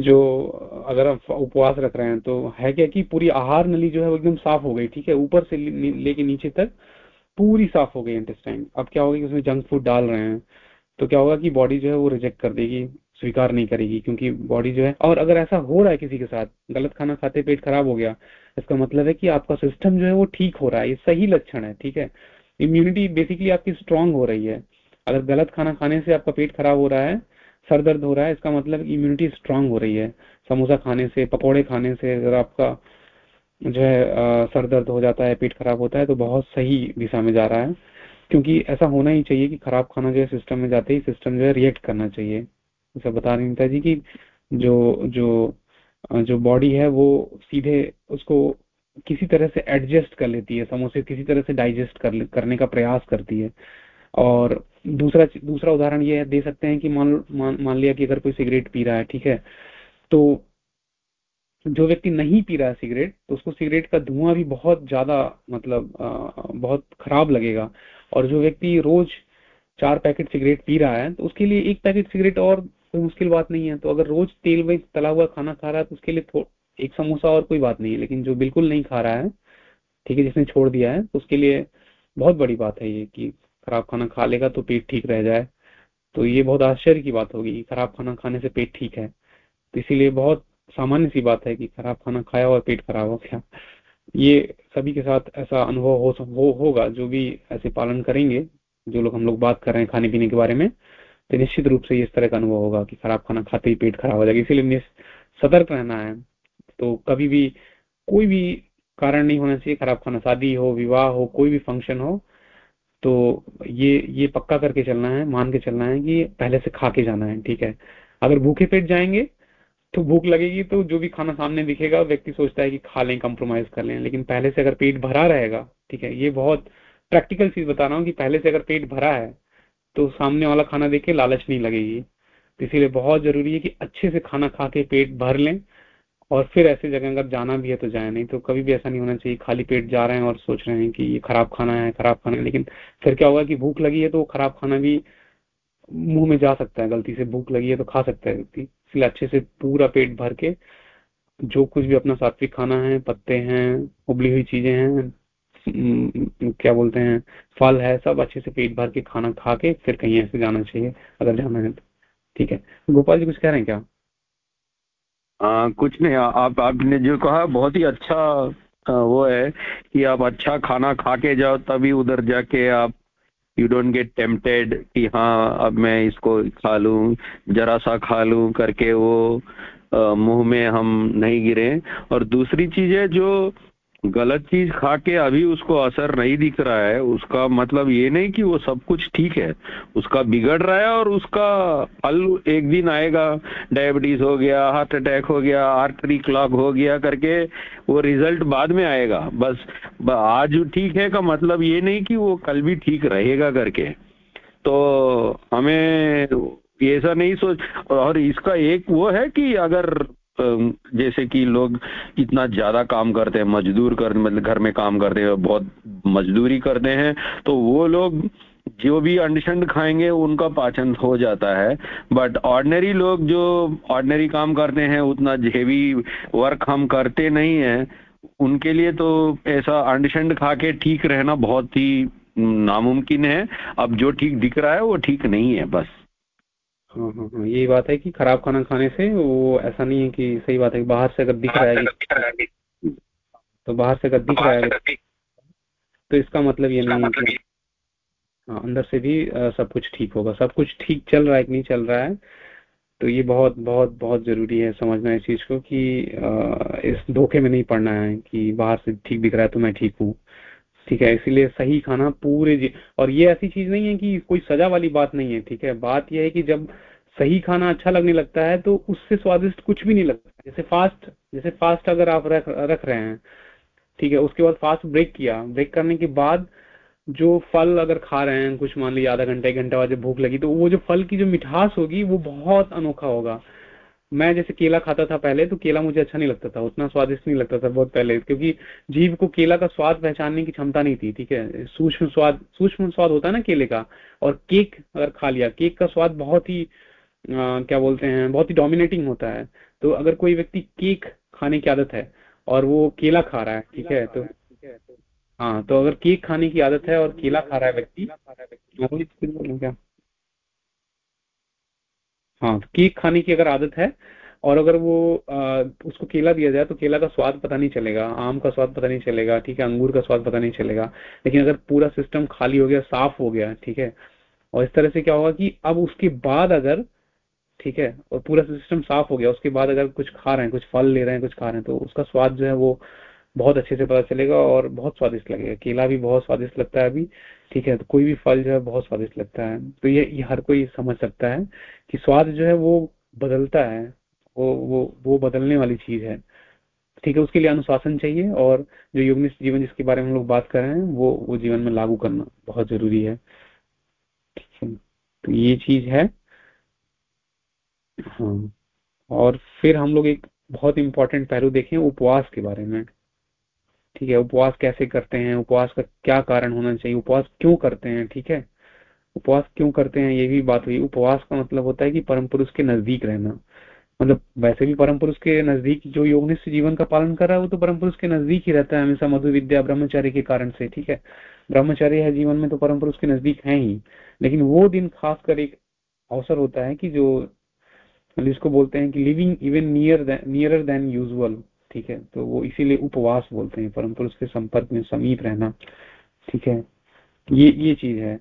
जो अगर आप उपवास रख रहे हैं तो है क्या कि पूरी आहार नली जो है वो एकदम साफ़ हो गई ठीक है? ऊपर से लेके नीचे तक पूरी साफ़ हो गई इंटेस्टाइन अब क्या होगा कि उसमें जंक फ़ूड डाल रहे हैं तो क्या होगा कि बॉडी जो है वो रिजेक्ट कर देगी, स्वीकार नहीं करेगी, क्योंकि बॉडी जो है, और अगर ऐसा हो रहा है किसी के साथ, गलत खाना खाते पेट खराब हो गया, इसका मतलब है कि आपका सिस्टम जो है वो ठीक हो रहा है, ये सही लक्षण है, ठीक है? इम्यूनिटी बेसिकली आपकी स्ट्रांग हो रही है। अगर गलत खाना खाने से आपका पेट खराब हो रहा है, सर दर्द हो रहा है, इसका मतलब इम्यूनिटी स्ट्रांग हो रही है। समोसा खाने से, पकौड़े खाने से, अगर आपका जो है सर दर्द हो जाता है पेट खराब होता है तो बहुत सही दिशा में जा रहा है। क्योंकि ऐसा होना ही चाहिए कि खराब खाना जो है सिस्टम में जाते ही सिस्टम जो है रिएक्ट करना चाहिए। जैसा बता रही था जी कि जो जो जो बॉडी है वो सीधे उसको किसी तरह से एडजस्ट कर लेती है समोसे किसी तरह से डाइजेस्ट कर करने का प्रयास करती है। और दूसरा दूसरा उदाहरण ये दे सकते हैं कि मान मान, मान लिया कि अगर कोई सिगरेट पी रहा है ठीक है तो जो व्यक्ति नहीं पी रहा है सिगरेट तो उसको सिगरेट का धुआँ भी बहुत ज़्यादा मतलब आ, बहुत खराब लगेगा। और जो व्यक्ति रोज चार पैकेट सिगरेट पी रहा है तो उसके लिए एक पैकेट सिगरेट और कोई मुश्किल बात नहीं है। तो अगर रोज तेल में तला हुआ खाना खा रहा है तो उसके लिए एक समोसा और कोई बात नहीं है। लेकिन जो बिल्कुल नहीं खा रहा है ठीक है जिसने छोड़ दिया है तो उसके लिए बहुत बड़ी बात है ये कि खराब खाना खा लेगा तो पेट ठीक रह जाए। तो ये बहुत आश्चर्य की बात होगी खराब खाना खाने से पेट ठीक है। तो इसीलिए बहुत सामान्य सी बात है कि खराब खाना खाया और पेट खराब हो गया। ये सभी के साथ ऐसा अनुभव हो, हो होगा जो भी ऐसे पालन करेंगे जो लोग हम लोग बात कर रहे हैं खाने पीने के बारे में तो निश्चित रूप से इस तरह का अनुभव होगा कि खराब खाना खाते ही पेट खराब हो जाएगा। इसीलिए सतर्क रहना है। तो कभी भी कोई भी कारण नहीं होना चाहिए खराब खाना शादी हो विवाह हो कोई भी फ़ंक्शन हो तो ये ये पक्का करके चलना है मान के चलना है कि पहले से खा के जाना है ठीक है। अगर भूखे पेट जाएँगे तो भूख लगेगी तो जो भी खाना सामने दिखेगा, व्यक्ति सोचता है कि खा लें कंप्रोमाइज कर लें। लेकिन पहले से अगर पेट भरा रहेगा, ठीक है, ये बहुत प्रैक्टिकल चीज़ बता रहा हूँ कि पहले से अगर पेट भरा है तो सामने वाला खाना देख के लालच नहीं लगेगी। तो इसीलिए बहुत ज़रूरी है कि अच्छे से खाना खा के पेट भर लें, और फिर ऐसी जगह अगर जाना भी है तो जाए। नहीं तो कभी भी ऐसा नहीं होना चाहिए, खाली पेट जा रहे हैं और सोच रहे हैं कि ये खराब खाना है, खराब खाना है। लेकिन फिर क्या होगा कि भूख लगी है तो खराब खाना भी मुँह में जा सकता है गलती से भूख लगी है तो खा सकता है व्यक्ति। इसलिए अच्छे से पूरा पेट भर के जो कुछ भी अपना सात्विक खाना है पत्ते हैं उबली हुई चीज़ें हैं क्या बोलते हैं फल है सब अच्छे से पेट भर के खाना खा के फिर कहीं ऐसे जाना चाहिए अगर जाना है तो। ठीक है। गोपाल जी कुछ कह रहे हैं क्या? आ, कुछ नहीं आप आपने जो कहा बहुत ही अच्छा आ, वो है कि आप अच्छा खाना खा के जाओ तभी उधर जाके आप यू डोंट गेट टेम्पटेड कि हाँ अब मैं इसको खा लूँ, जरा सा खा लूँ करके वो मुँह में हम नहीं गिरे। और दूसरी चीज़ है जो गलत चीज़ खा के अभी उसको असर नहीं दिख रहा है, उसका मतलब ये नहीं कि वो सब कुछ ठीक है। उसका बिगड़ रहा है और उसका फल एक दिन आएगा। डायबिटीज़ हो गया, हार्ट अटैक हो गया, आर्टरी क्लॉक हो गया करके वो रिज़ल्ट बाद में आएगा। बस आज ठीक है का मतलब ये नहीं कि वो कल भी ठीक रहेगा करके। तो हमें ऐसा नहीं सोच, और इसका एक वो है कि अगर जैसे कि लोग इतना ज़्यादा काम करते हैं, मजदूर कर मतलब घर में काम करते हैं, बहुत मजदूरी करते हैं तो वो लोग जो भी अंडशंड खाएँगे, उनका पाचन हो जाता है। बट ऑर्डनरी लोग जो ऑर्डनरी काम करते हैं, उतना हेवी वर्क हम करते नहीं है, उनके लिए तो ऐसा अंडशंड खा के ठीक रहना बहुत ही नामुमकिन है। अब जो ठीक दिख रहा है, वो ठीक नहीं है, बस। यही बात है कि खराब खाना खाने से वो ऐसा नहीं है कि सही बात है, बाहर से अगर दिख रहा है तो बाहर से अगर दिख रहा है तो इसका मतलब ये नहीं है हाँ अंदर से भी सब कुछ ठीक होगा। सब कुछ ठीक चल रहा है कि नहीं चल रहा है तो ये बहुत बहुत बहुत ज़रूरी है समझना इस चीज़ को कि इस धोखे में नहीं पड़ना है कि बाहर से ठीक दिख रहा है तो मैं ठीक हूँ। ठीक है, इसीलिए सही खाना पूरे और ये ऐसी चीज़ नहीं है कि कोई सजा वाली बात नहीं है, ठीक है? बात यह है कि जब सही खाना अच्छा लगने लगता है तो उससे स्वादिष्ट कुछ भी नहीं लगता। जैसे फास्ट जैसे फास्ट अगर आप रख रख रहे हैं, ठीक है, उसके बाद फास्ट ब्रेक किया। ब्रेक करने के बाद जो फल अगर खा रहे हैं, कुछ मान लीजिए आधा घंटा, एक घंटा बाद जब भूख लगी तो वो जो फल की जो मिठास होगी, वो बहुत अनोखा होगा। मैं जैसे केला खाता था पहले तो केला मुझे अच्छा नहीं लगता था, उतना स्वादिष्ट नहीं लगता था बहुत पहले, क्योंकि जीव को केला का स्वाद पहचानने की क्षमता नहीं थी, ठीक है। सूक्ष्म स्वाद सूक्ष्म स्वाद होता है ना केले का, और केक अगर खा लिया, केक का स्वाद बहुत ही क्या बोलते हैं बहुत ही डोमिनेटिंग होता है। तो अगर कोई व्यक्ति केक खाने की आदत है और वो केला खा रहा है ठीक है तो हाँ तो अगर केक खाने की आदत है और केला खा रहा है व्यक्ति क्या? हाँ तो केक खाने की अगर आदत है और अगर वो आ, उसको केला दिया जाए तो केला का स्वाद पता नहीं चलेगा आम का स्वाद पता नहीं चलेगा ठीक है अंगूर का स्वाद पता नहीं चलेगा लेकिन अगर पूरा सिस्टम खाली हो गया साफ़ हो गया ठीक है और इस तरह से क्या होगा कि अब उसके बाद अगर ठीक है? और पूरा सिस्टम साफ़ हो गया। उसके बाद अगर कुछ खा रहे हैं कुछ फल ले रहे हैं कुछ खा रहे हैं तो उसका स्वाद जो है वो बहुत अच्छे से पता चलेगा और बहुत स्वादिष्ट लगेगा। केला भी बहुत स्वादिष्ट लगता है अभी। ठीक है तो कोई भी फल जो है बहुत स्वादिष्ट लगता है। तो ये, ये हर कोई समझ सकता है कि स्वाद जो है वो बदलता है। वो वो वो बदलने वाली चीज़ है। ठीक है उसके लिए अनुशासन चाहिए और जो योगनिष्ठ जीवन जिसके बारे में हम लोग बात कर रहे हैं वो वो जीवन में लागू करना बहुत ज़रूरी है। ठीक है तो ये चीज़ है। हाँ। और फिर हम लोग एक बहुत इंपॉर्टेंट पहलू देखें, उपवास के बारे में। ठीक है, उपवास कैसे करते हैं, उपवास का क्या कारण होना चाहिए, उपवास क्यों करते हैं, ठीक है? उपवास क्यों करते हैं, ये भी बात हुई। उपवास का मतलब होता है कि परम पुरुष के नज़दीक रहना। मतलब वैसे भी परम पुरुष के नज़दीक जो योगनिष्ठ जीवन का पालन कर रहा है, वो तो परम पुरुष के नज़दीक ही रहता है हमेशा मधु विद्या ब्रह्मचारी के कारण से, ठीक है? ब्रह्मचारी है जीवन में तो परम पुरुष के नज़दीक है ही। लेकिन वो दिन खासकर एक अवसर होता है कि जो जिसको बोलते हैं कि living even near nearer than usual ठीक है? तो वो इसीलिए उपवास बोलते हैं परम पुरुष के संपर्क में समीप रहना, ठीक है? ये ये चीज़ है।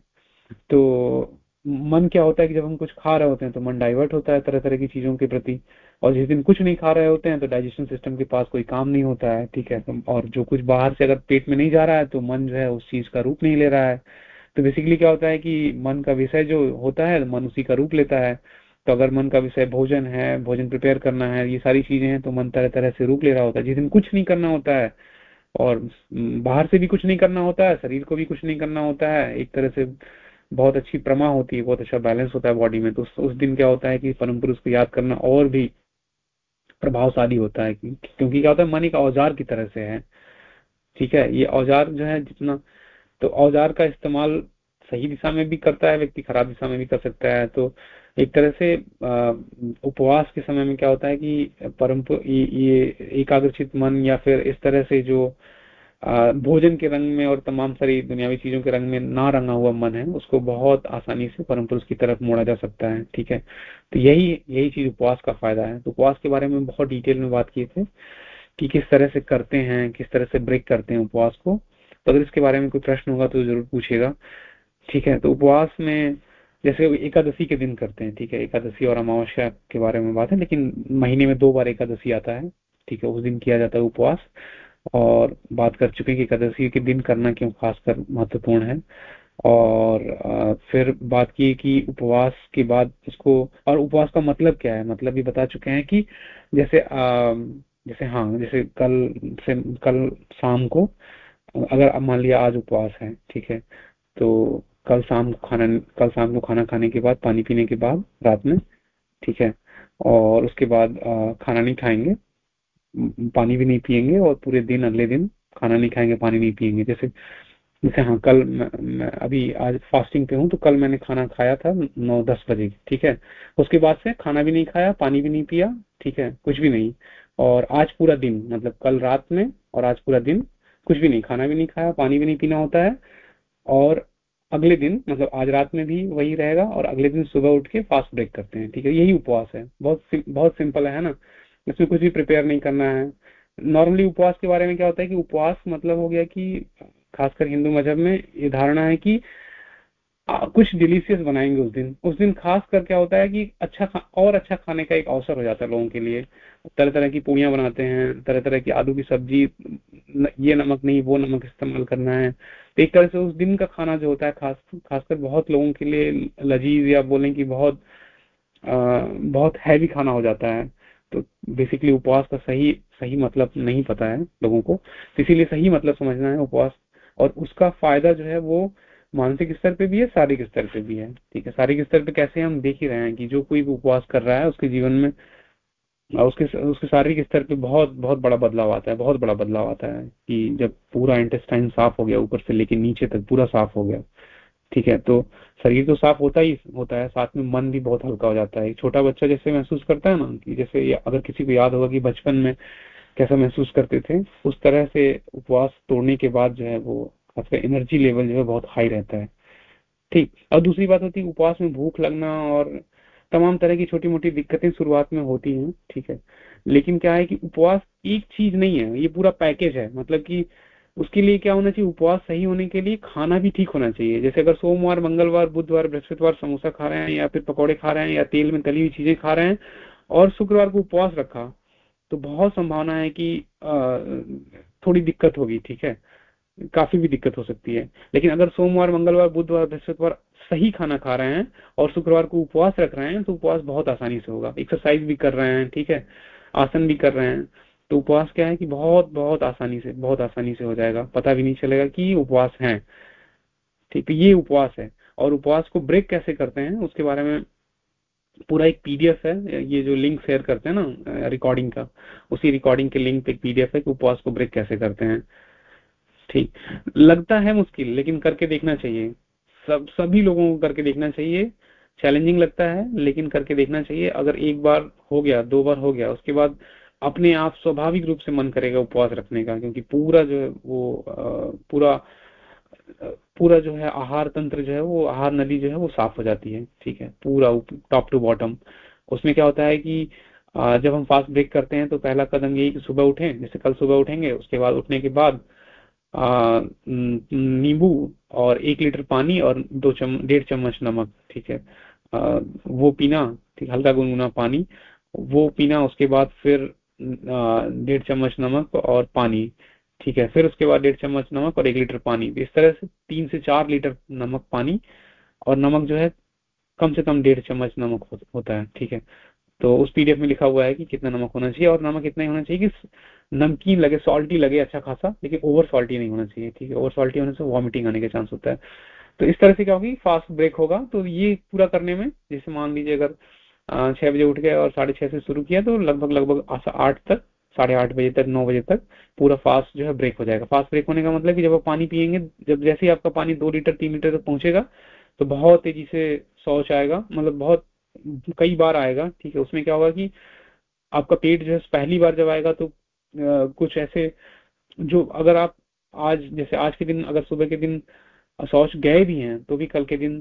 तो मन क्या होता है कि जब हम कुछ खा रहे होते हैं तो मन डाइवर्ट होता है तरह तरह की चीज़ों के प्रति, और जिस दिन कुछ नहीं खा रहे होते हैं तो डाइजेशन सिस्टम के पास कोई काम नहीं होता है, ठीक है? तो और जो कुछ बाहर से अगर पेट में नहीं जा रहा है तो मन जो है उस चीज़ का रूप नहीं ले रहा है। तो बेसिकली क्या होता है कि मन का विषय जो होता है, मन उसी का रूप लेता है। अगर मन का विषय भोजन है भोजन प्रिपेयर करना है ये सारी चीज़ें हैं तो मन तरह तरह से रूप ले रहा होता है। जिस दिन कुछ नहीं करना होता है और बाहर से भी कुछ नहीं करना होता है शरीर को भी कुछ नहीं करना होता है एक तरह से बहुत अच्छी प्रमा होती है बहुत अच्छा बैलेंस होता है बॉडी में तो उस, उस दिन क्या होता है कि परम पुरुष को याद करना और भी प्रभावशाली होता है क्योंकि क्या होता है मन एक औज़ार की तरह से है। ठीक है ये औज़ार जो है जितना तो औज़ार का इस्तेमाल सही दिशा में भी करता है व्यक्ति खराब दिशा में भी कर सकता है तो एक तरह से उपवास के समय में क्या होता है कि परम ये एकाग्रचित मन या फिर इस तरह से जो भोजन के रंग में और तमाम सारी दुनियावी चीज़ों के रंग में ना रंगा हुआ मन है, उसको बहुत आसानी से परम पुरुष की तरफ़ मोड़ा जा सकता है, ठीक है? तो यही यही चीज़ उपवास का फ़ायदा है। तो उपवास के बारे में बहुत डिटेल में बात किए थे कि किस तरह से करते हैं, किस तरह से ब्रेक करते हैं उपवास को। तो अगर इसके बारे में कोई प्रश्न होगा तो ज़रूर पूछेगा, ठीक है? तो उपवास में जैसे एकादशी के दिन करते हैं ठीक है? एकादशी और अमावस्या के बारे में बात है लेकिन महीने में दो बार एकादशी आता है ठीक है? उस दिन किया जाता है उपवास। और बात कर चुके हैं कि एकादशी के दिन करना क्यों खासकर महत्वपूर्ण है। और फिर बात की कि उपवास के बाद उसको और उपवास का मतलब क्या है? मतलब ये बता चुके हैं कि जैसे आ, जैसे हाँ जैसे कल से कल शाम को अगर मान लिया आज उपवास है ठीक है? तो कल शाम खाना कल शाम को खाना खाने के बाद पानी पीने के बाद रात में ठीक है? और उसके बाद खाना नहीं खाएँगे पानी भी नहीं पियेंगे और पूरे दिन अगले दिन खाना नहीं खाएँगे पानी नहीं पियेंगे जैसे जैसे हाँ कल मैं, मैं अभी आज फास्टिंग पे हूँ तो कल मैंने खाना खाया था नौ दस बजे ठीक है? उसके बाद से खाना भी नहीं खाया पानी भी नहीं पिया ठीक है? कुछ भी नहीं। और आज पूरा दिन मतलब कल रात में और आज पूरा दिन कुछ भी नहीं खाना भी नहीं खाया पानी भी नहीं पीना होता है। और अगले दिन मतलब आज रात में भी वही रहेगा और अगले दिन सुबह उठ के फास्ट ब्रेक करते हैं ठीक है? यही उपवास है। बहुत बहुत सिंपल है ना? इसमें कुछ भी प्रिपेयर नहीं करना है। नॉर्मली उपवास के बारे में क्या होता है कि उपवास मतलब हो गया कि खासकर हिंदू मज़हब में ये धारणा है कि आ, कुछ डिलीशियस बनाएँगे उस दिन। उस दिन खास कर क्या होता है कि अच्छा और अच्छा खाने का एक अवसर हो जाता है लोगों के लिए। तरह तरह की पूड़ियाँ बनाते हैं तरह तरह की आलू की सब्ज़ी ये नमक नहीं वो नमक इस्तेमाल करना है। एक तरह से उस दिन का खाना जो होता है खास खासकर बहुत लोगों के लिए लजीज या बोलें कि बहुत आ, बहुत हैवी खाना हो जाता है। तो बेसिकली उपवास का सही सही मतलब नहीं पता है लोगों को। तो इसीलिए सही मतलब समझना है उपवास। और उसका फ़ायदा जो है वो मानसिक स्तर पे भी है शारीरिक स्तर पे भी है। ठीक है शारीरिक स्तर पे कैसे हम देख ही रहे हैं कि जो कोई भी उपवास कर रहा है उसके जीवन में उसके उसके शारीरिक स्तर पे बहुत बहुत बड़ा बदलाव आता है, बहुत बड़ा बदलाव आता है कि जब पूरा इंटेस्टाइन साफ़ हो गया ऊपर से लेके नीचे तक पूरा साफ़ हो गया, ठीक है तो शरीर तो साफ़ होता ही होता है, साथ में मन भी बहुत हल्का हो जाता है। एक छोटा बच्चा जैसे महसूस करता है ना कि जैसे अगर किसी को याद होगा कि बचपन में कैसा महसूस करते थे, उस तरह से उपवास तोड़ने के बाद जो है वो आपका एनर्जी लेवल जो है बहुत हाई रहता है। ठीक और दूसरी बात होती है उपवास में भूख लगना और तमाम तरह की छोटी मोटी दिक्कतें शुरुआत में होती हैं, ठीक है। लेकिन क्या है कि उपवास एक चीज़ नहीं है, ये पूरा पैकेज है। मतलब कि उसके लिए क्या होना चाहिए, उपवास सही होने के लिए खाना भी ठीक होना चाहिए। जैसे अगर सोमवार, मंगलवार, बुधवार, बृहस्पतिवार समोसा खा रहे हैं या फिर पकौड़े खा रहे हैं या तेल में तली हुई चीज़ें खा रहे हैं और शुक्रवार को उपवास रखा तो बहुत संभावना है कि थोड़ी दिक्कत होगी, ठीक है। काफ़ी भी दिक्कत हो सकती है। लेकिन अगर सोमवार, मंगलवार, बुधवार, बृहस्पतिवार सही खाना खा रहे हैं और शुक्रवार को उपवास रख रहे हैं तो उपवास बहुत आसानी से होगा। एक्सरसाइज भी कर रहे हैं, ठीक है? आसन भी कर रहे हैं। तो उपवास क्या है कि बहुत बहुत आसानी से, बहुत आसानी से हो जाएगा। पता भी नहीं चलेगा कि उपवास है। ठीक है ये उपवास है। और उपवास को ब्रेक कैसे करते हैं, उसके बारे में पूरा एक पीडीएफ है। ये जो लिंक शेयर करते हैं ना रिकॉर्डिंग का, उसी रिकॉर्डिंग के लिंक पे एक पीडीएफ है कि उपवास को ब्रेक कैसे करते हैं। ठीक। लगता है मुश्किल, लेकिन करके देखना चाहिए। सब, सभी लोगों को करके देखना चाहिए। चैलेंजिंग लगता है, लेकिन करके देखना चाहिए। अगर एक बार हो गया, दो बार हो गया, उसके बाद अपने आप स्वाभाविक रूप से मन करेगा उपवास रखने का, क्योंकि पूरा जो है वो पूरा पूरा जो है आहार तंत्र जो है वो, आहार नदी जो है वो साफ़ हो जाती है। ठीक है, पूरा टॉप टू बॉटम उसमें क्या होता है कि जब हम फास्ट ब्रेक करते हैं तो पहला कदम यही कि सुबह उठें, जैसे कल सुबह उठेंगे, उसके बाद उठने के बाद नींबू और एक लीटर पानी और दो चम डेढ़ चम्मच नमक ठीक है? आ, वो पीना ठीक हल्का गुनगुना पानी वो पीना उसके बाद फिर डेढ़ चम्मच नमक और पानी ठीक है? फिर उसके बाद डेढ़ चम्मच नमक और एक लीटर पानी इस तरह से तीन से चार लीटर नमक पानी और नमक जो है कम से कम डेढ़ चम्मच नमक होता है ठीक है? तो उस पीडीएफ में लिखा हुआ है कि कितना नमक होना चाहिए और नमक इतना ही होना चाहिए कि नमकीन लगे सॉल्टी लगे अच्छा खासा, लेकिन ओवर सॉल्टी नहीं होना चाहिए, ठीक है? ओवर सॉल्टी होने से वॉमिटिंग आने के चांस होता है। तो इस तरह से क्या होगी? फास्ट ब्रेक होगा। तो ये पूरा करने में, जैसे मान लीजिए अगर छह बजे उठ गए और साढ़े छह से शुरू किया तो लगभग लगभग आठ तक, साढ़े आठ बजे तक, नौ बजे तक पूरा फास्ट जो है ब्रेक हो जाएगा। फास्ट ब्रेक होने का मतलब कि जब आप पानी पियेंगे, जब जैसे ही आपका पानी दो लीटर, तीन लीटर तक पहुंचेगा तो बहुत तेज़ी से शौच आएगा मतलब बहुत, कई बार आएगा, ठीक है? उसमें क्या होगा कि आपका पेट जो है पहली बार जब आएगा तो कुछ ऐसे जो अगर आप आज, जैसे आज के दिन, अगर सुबह के दिन शौच गए भी हैं तो भी कल के दिन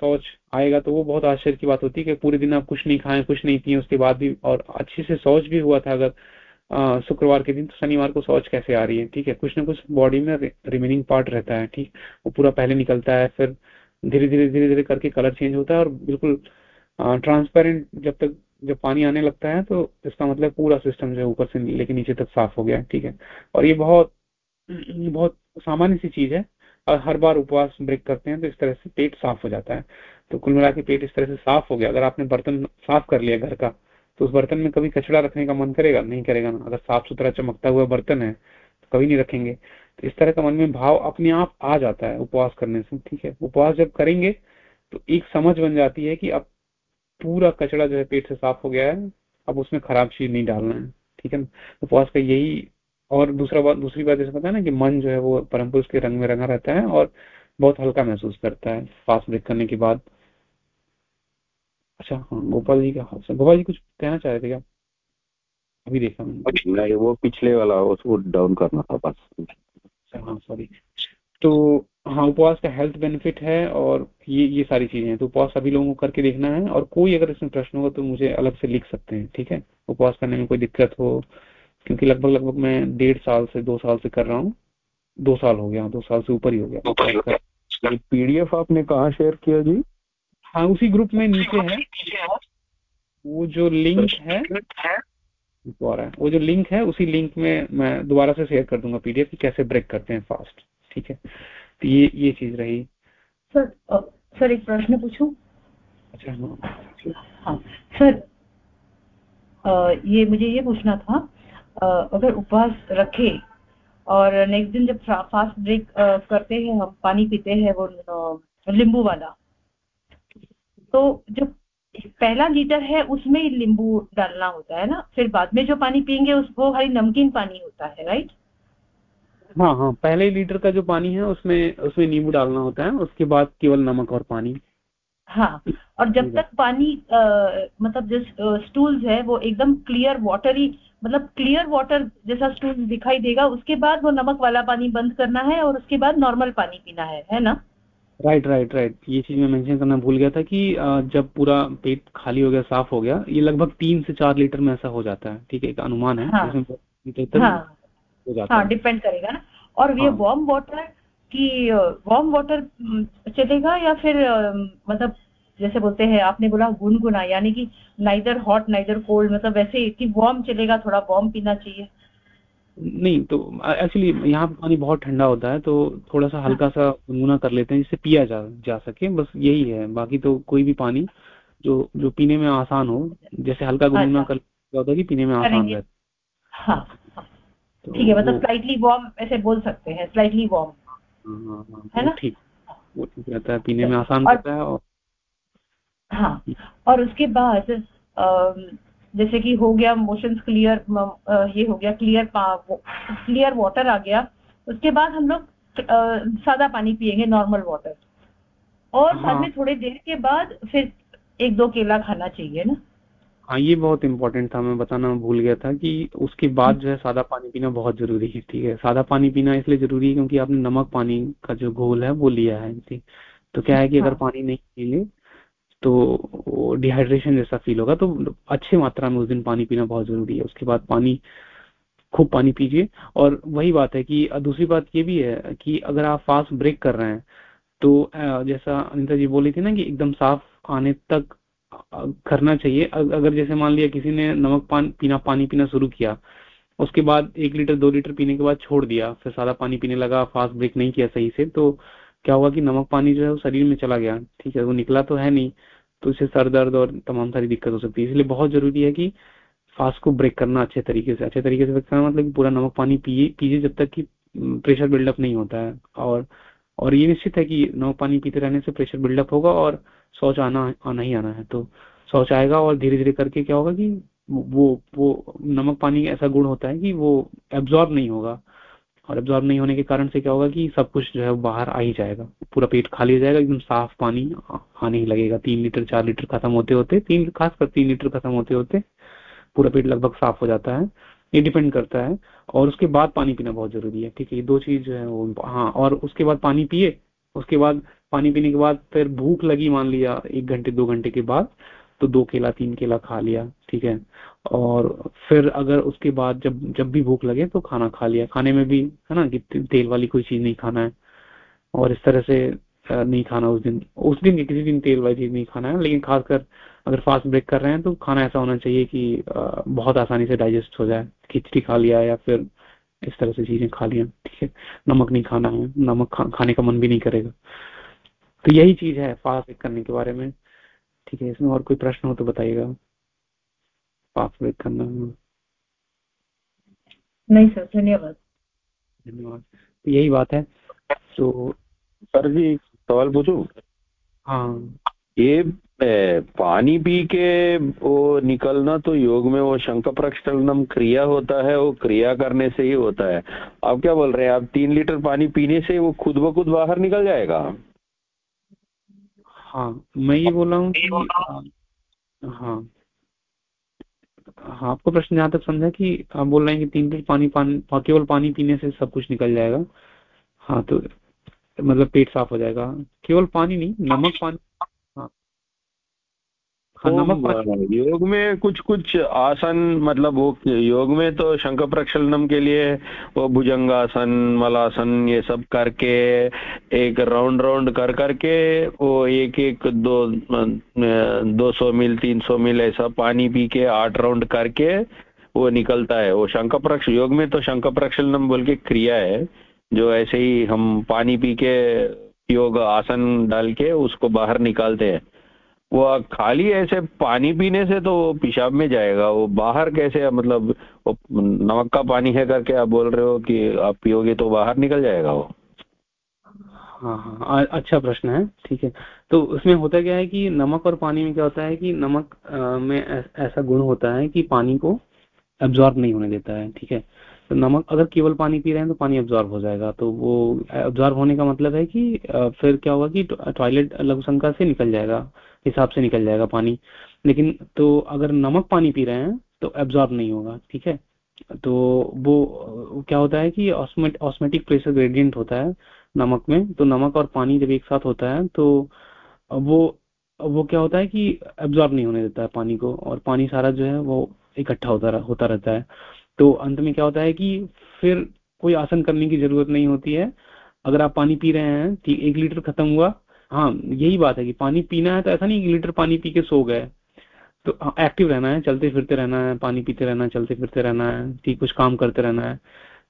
शौच आएगा तो वो बहुत आश्चर्य की बात होती है कि पूरे दिन आप कुछ नहीं खाएँ, कुछ नहीं पिए, उसके बाद भी और अच्छे से शौच भी हुआ था अगर शुक्रवार के दिन तो शनिवार को शौच कैसे आ रही है, ठीक है? कुछ ना कुछ बॉडी में रिमेनिंग पार्ट रहता है, ठीक? वो पूरा पहले निकलता है, फिर धीरे धीरे धीरे धीरे करके कलर चेंज होता है और बिल्कुल ट्रांसपेरेंट जब तक जब पानी आने लगता है तो इसका मतलब पूरा सिस्टम जो है ऊपर से लेके नीचे तक साफ़ हो गया ठीक है? और ये बहुत बहुत सामान्य सी चीज़ है। और हर बार उपवास ब्रेक करते हैं तो इस तरह से पेट साफ़ हो जाता है। तो कुल मिला के पेट इस तरह से साफ़ हो गया। अगर आपने बर्तन साफ़ कर लिया घर का तो उस बर्तन में कभी कचड़ा रखने का मन करेगा? नहीं करेगा ना। अगर साफ़ सुथरा चमकता हुआ बर्तन है तो कभी नहीं रखेंगे। तो इस तरह का मन में भाव अपने आप आ जाता है उपवास करने से, ठीक है? उपवास जब करेंगे तो एक समझ बन जाती है कि अब पूरा कचड़ा जो है पेट से साफ़ हो गया है अब उसमें खराब चीज़ नहीं डालना है ठीक है उपवास का यही और दूसरा बात दूसरी बात जैसे पता है ना कि मन जो है वो परम पुरुष के रंग में रंगा रहता है और बहुत हल्का महसूस करता है फास्ट ब्रेक करने के बाद। अच्छा हाँ गोपाल जी का हाल गोपाल जी कुछ कहना चाह रहे थे क्या? अभी देखा मैंने। नहीं वो पिछले वाला उसको डाउन करना था बस। अच्छा हाँ सॉरी तो हाँ उपवास का हेल्थ बेनिफिट है और ये ये सारी चीज़ें हैं। तो उपवास सभी लोगों को करके देखना है और कोई अगर इसमें प्रश्न होगा तो मुझे अलग से लिख सकते हैं ठीक है? उपवास करने में कोई दिक्कत हो क्योंकि लगभग लगभग मैं डेढ़ साल से दो साल से कर रहा हूँ। दो साल हो गया दो साल से ऊपर ही हो गया। पीडीएफ आपने कहा शेयर किया जी? हाँ उसी ग्रुप में नीचे है। वो जो लिंक है वो जो लिंक है उसी लिंक में मैं दोबारा से शेयर कर दूँगा पीडीएफ कैसे ब्रेक करते हैं फास्ट ठीक है? तो ये ये चीज़ रही। सर सर एक प्रश्न पूछूँ? अच्छा हाँ हाँ सर आ, ये मुझे ये पूछना था आ, अगर उपवास रखे और नेक्स्ट दिन जब फास्ट ब्रेक करते हैं हम पानी पीते हैं वो नींबू वाला तो जो पहला लीटर है उसमें नींबू डालना होता है ना? फिर बाद में जो पानी पियेंगे उस वो हरी नमकीन पानी होता है राइट? हाँ हाँ पहले लीटर का जो पानी है उसमें उसमें नींबू डालना होता है उसके बाद केवल नमक और पानी। हाँ और जब तक पानी आ, मतलब जो स्टूल्स है वो एकदम क्लियर वाटरी मतलब क्लियर वाटर जैसा स्टूल दिखाई देगा उसके बाद वो नमक वाला पानी बंद करना है और उसके बाद नॉर्मल पानी पीना है है ना? राइट राइट राइट ये चीज़ मैं मेंशन करना भूल गया था कि जब पूरा पेट खाली हो गया साफ़ हो गया ये लगभग तीन से चार लीटर में ऐसा हो जाता है ठीक है एक अनुमान है हाँ, हाँ, हो हाँ डिपेंड करेगा ना। और ये वार्म हाँ। वाटर की वार्म वाटर चलेगा या फिर मतलब जैसे बोलते हैं आपने बोला गुनगुना यानी कि नाइदर हॉट नाइदर कोल्ड मतलब वैसे कि वार्म चलेगा थोड़ा वार्म पीना चाहिए। नहीं तो एक्चुअली यहाँ पे पानी बहुत ठंडा होता है तो थोड़ा सा हल्का सा गुनगुना कर लेते हैं जिससे पिया जा जा सके बस यही है। बाकी तो कोई भी पानी जो जो पीने में आसान हो जैसे हल्का गुनगुना अच्छा। कर होता है कि पीने में आसान रहता हाँ, हाँ। ठीक है मतलब स्लाइटली वार्म ऐसे बोल सकते हैं स्लाइटली वार्म हाँ, हाँ, है ना? ठीक। वो ठीक रहता है पीने में आसान रहता है और हाँ और उसके बाद जैसे कि हो गया मोशंस क्लियर ये हो गया क्लियर क्लियर वाटर आ गया। उसके बाद हम लोग सादा पानी पिएँगे नॉर्मल वाटर और हाँ। बाद में थोड़ी देर के बाद फिर एक दो केला खाना चाहिए ना? हाँ ये बहुत इंपॉर्टेंट था मैं बताना भूल गया था कि उसके बाद जो है सादा पानी पीना बहुत ज़रूरी है ठीक है? सादा पानी पीना इसलिए ज़रूरी है क्योंकि आपने नमक पानी का जो घोल है वो लिया है ठीक तो क्या है कि अगर हाँ। पानी नहीं पिएँगे तो डिहाइड्रेशन जैसा फील होगा तो अच्छे मात्रा में उस दिन पानी पीना बहुत ज़रूरी है। उसके बाद पानी खूब पानी पीजिए। और वही बात है कि दूसरी बात ये भी है कि अगर आप फास्ट ब्रेक कर रहे हैं तो जैसा अनिता जी बोली थी ना कि एकदम साफ़ आने तक करना चाहिए। अगर जैसे मान लिया किसी ने नमक पान, पीना, पानी पीना शुरू किया, उसके बाद एक लीटर, दो लीटर पीने के बाद छोड़ दिया, फिर सादा पानी पीने लगा, फास्ट ब्रेक नहीं किया सही से तो क्या हुआ कि नमक पानी जो है वो शरीर में चला गया, ठीक है? वो निकला तो है नहीं तो इससे सर दर्द और तमाम सारी दिक्कत हो सकती है। इसलिए बहुत ज़रूरी है कि फास्ट को ब्रेक करना अच्छे तरीके से। अच्छे तरीके से ब्रेक करना मतलब पूरा नमक पानी पिए, पीजिए जब तक कि प्रेशर बिल्डअप नहीं होता है। और और ये निश्चित है कि नमक पानी पीते रहने से प्रेशर बिल्डअप होगा और शौच आना आना ही आना है। तो शौच आएगा और धीरे धीरे करके क्या होगा कि वो वो नमक पानी ऐसा गुण होता है कि वो एब्जॉर्ब नहीं होगा। और एब्जॉर्ब नहीं होने के कारण से क्या होगा कि सब कुछ जो है बाहर आ ही जाएगा। पूरा पेट खाली जाएगा, एकदम साफ़ पानी आने ही लगेगा। तीन लीटर, चार लीटर खत्म होते होते, तीन, खासकर तीन लीटर खत्म होते होते पूरा पेट लगभग साफ़ हो जाता है। ये डिपेंड करता है। और उसके बाद पानी पीना बहुत ज़रूरी है, ठीक है? ये दो चीज़ जो है वो हाँ और उसके बाद पानी पिए, उसके बाद पानी पीने के बाद फिर भूख लगी मान लिया एक घंटे दो घंटे के बाद तो दो केला तीन केला खा लिया ठीक है? और फिर अगर उसके बाद जब जब भी भूख लगे तो खाना खा लिया। खाने में भी है ना कि तेल वाली कोई चीज़ नहीं खाना है। और इस तरह से नहीं खाना उस दिन। उस दिन किसी दिन तेल वाली चीज़ नहीं खाना है लेकिन खासकर अगर फास्ट ब्रेक कर रहे हैं तो खाना ऐसा होना चाहिए कि बहुत आसानी से डाइजेस्ट हो जाए। खिचड़ी खा लिया या फिर इस तरह से चीज़ें खा लिया ठीक है? नमक नहीं खाना है नमक खा, खाने का मन भी नहीं करेगा। तो यही चीज़ है फास्ट करने के बारे में। ठीक है इसमें और कोई प्रश्न हो तो बताइएगा। फास्ट करना। नहीं सर धन्यवाद। धन्यवाद। तो यही बात है। तो सर जी सवाल पूछू? हाँ। ये पानी पी के वो निकलना तो योग में वो शंख प्रक्षलनम क्रिया होता है वो क्रिया करने से ही होता है। आप क्या बोल रहे हैं? आप तीन लीटर पानी पीने से वो खुद ब खुद बाहर निकल जाएगा? हाँ मैं ये बोल रहा हूँ कि हाँ। हाँ आपको प्रश्न जहाँ तक समझा कि आप बोल रहे हैं कि तीन लीटर पानी पान केवल पानी पीने से सब कुछ निकल जाएगा। हाँ तो मतलब पेट साफ़ हो जाएगा। केवल पानी नहीं नमक पानी योग में कुछ कुछ आसन मतलब वो योग में तो शंख प्रक्षलनम के लिए वो भुजंगासन मलासन ये सब करके एक राउंड राउंड कर करके वो एक एक दो दो सौ मील तीन सौ मील ऐसा पानी पी के आठ राउंड करके वो निकलता है। वो शंख प्रक्ष योग में तो शंख प्रक्षलनम बोल के क्रिया है। जो ऐसे ही हम पानी पी के योग आसन डाल के उसको बाहर निकालते हैं। वो खाली ऐसे पानी पीने से तो वो पेशाब में जाएगा। वो बाहर कैसे मतलब वो नमक का पानी है करके आप बोल रहे हो कि आप पियोगे तो बाहर निकल जाएगा वो? हाँ हाँ अच्छा प्रश्न है, ठीक है। तो उसमें होता क्या है कि नमक और पानी में क्या होता है कि नमक में ऐसा गुण होता है कि पानी को एब्जॉर्ब नहीं होने देता है, ठीक है। तो नमक, अगर केवल पानी पी रहे हैं तो पानी अब्जॉर्ब हो जाएगा। तो वो अब्जॉर्ब होने का मतलब है कि फिर क्या होगा कि टॉयलेट लघु संख्या से निकल जाएगा। हिसाब से निकल जाएगा पानी। लेकिन तो अगर नमक पानी पी रहे हैं तो एब्जॉर्ब नहीं होगा, ठीक है? तो वो, क्या होता है कि ऑस्मेटिक प्रेशर ग्रेडियंट होता है नमक में। तो नमक और पानी जब एक साथ होता है तो वो वो क्या होता है कि एब्जॉर्ब नहीं होने देता है पानी को, और पानी सारा जो है वो इकट्ठा होता होता रहता है। तो अंत में क्या होता है कि फिर कोई आसन करने की ज़रूरत नहीं होती है। अगर आप पानी पी रहे हैं ठीक एक लीटर खत्म हुआ हाँ यही बात है कि पानी पीना है तो ऐसा नहीं एक लीटर पानी पी के सो गए। तो एक्टिव हाँ, रहना है चलते फिरते रहना है पानी पीते रहना है चलते फिरते रहना है ठीक कुछ काम करते रहना है।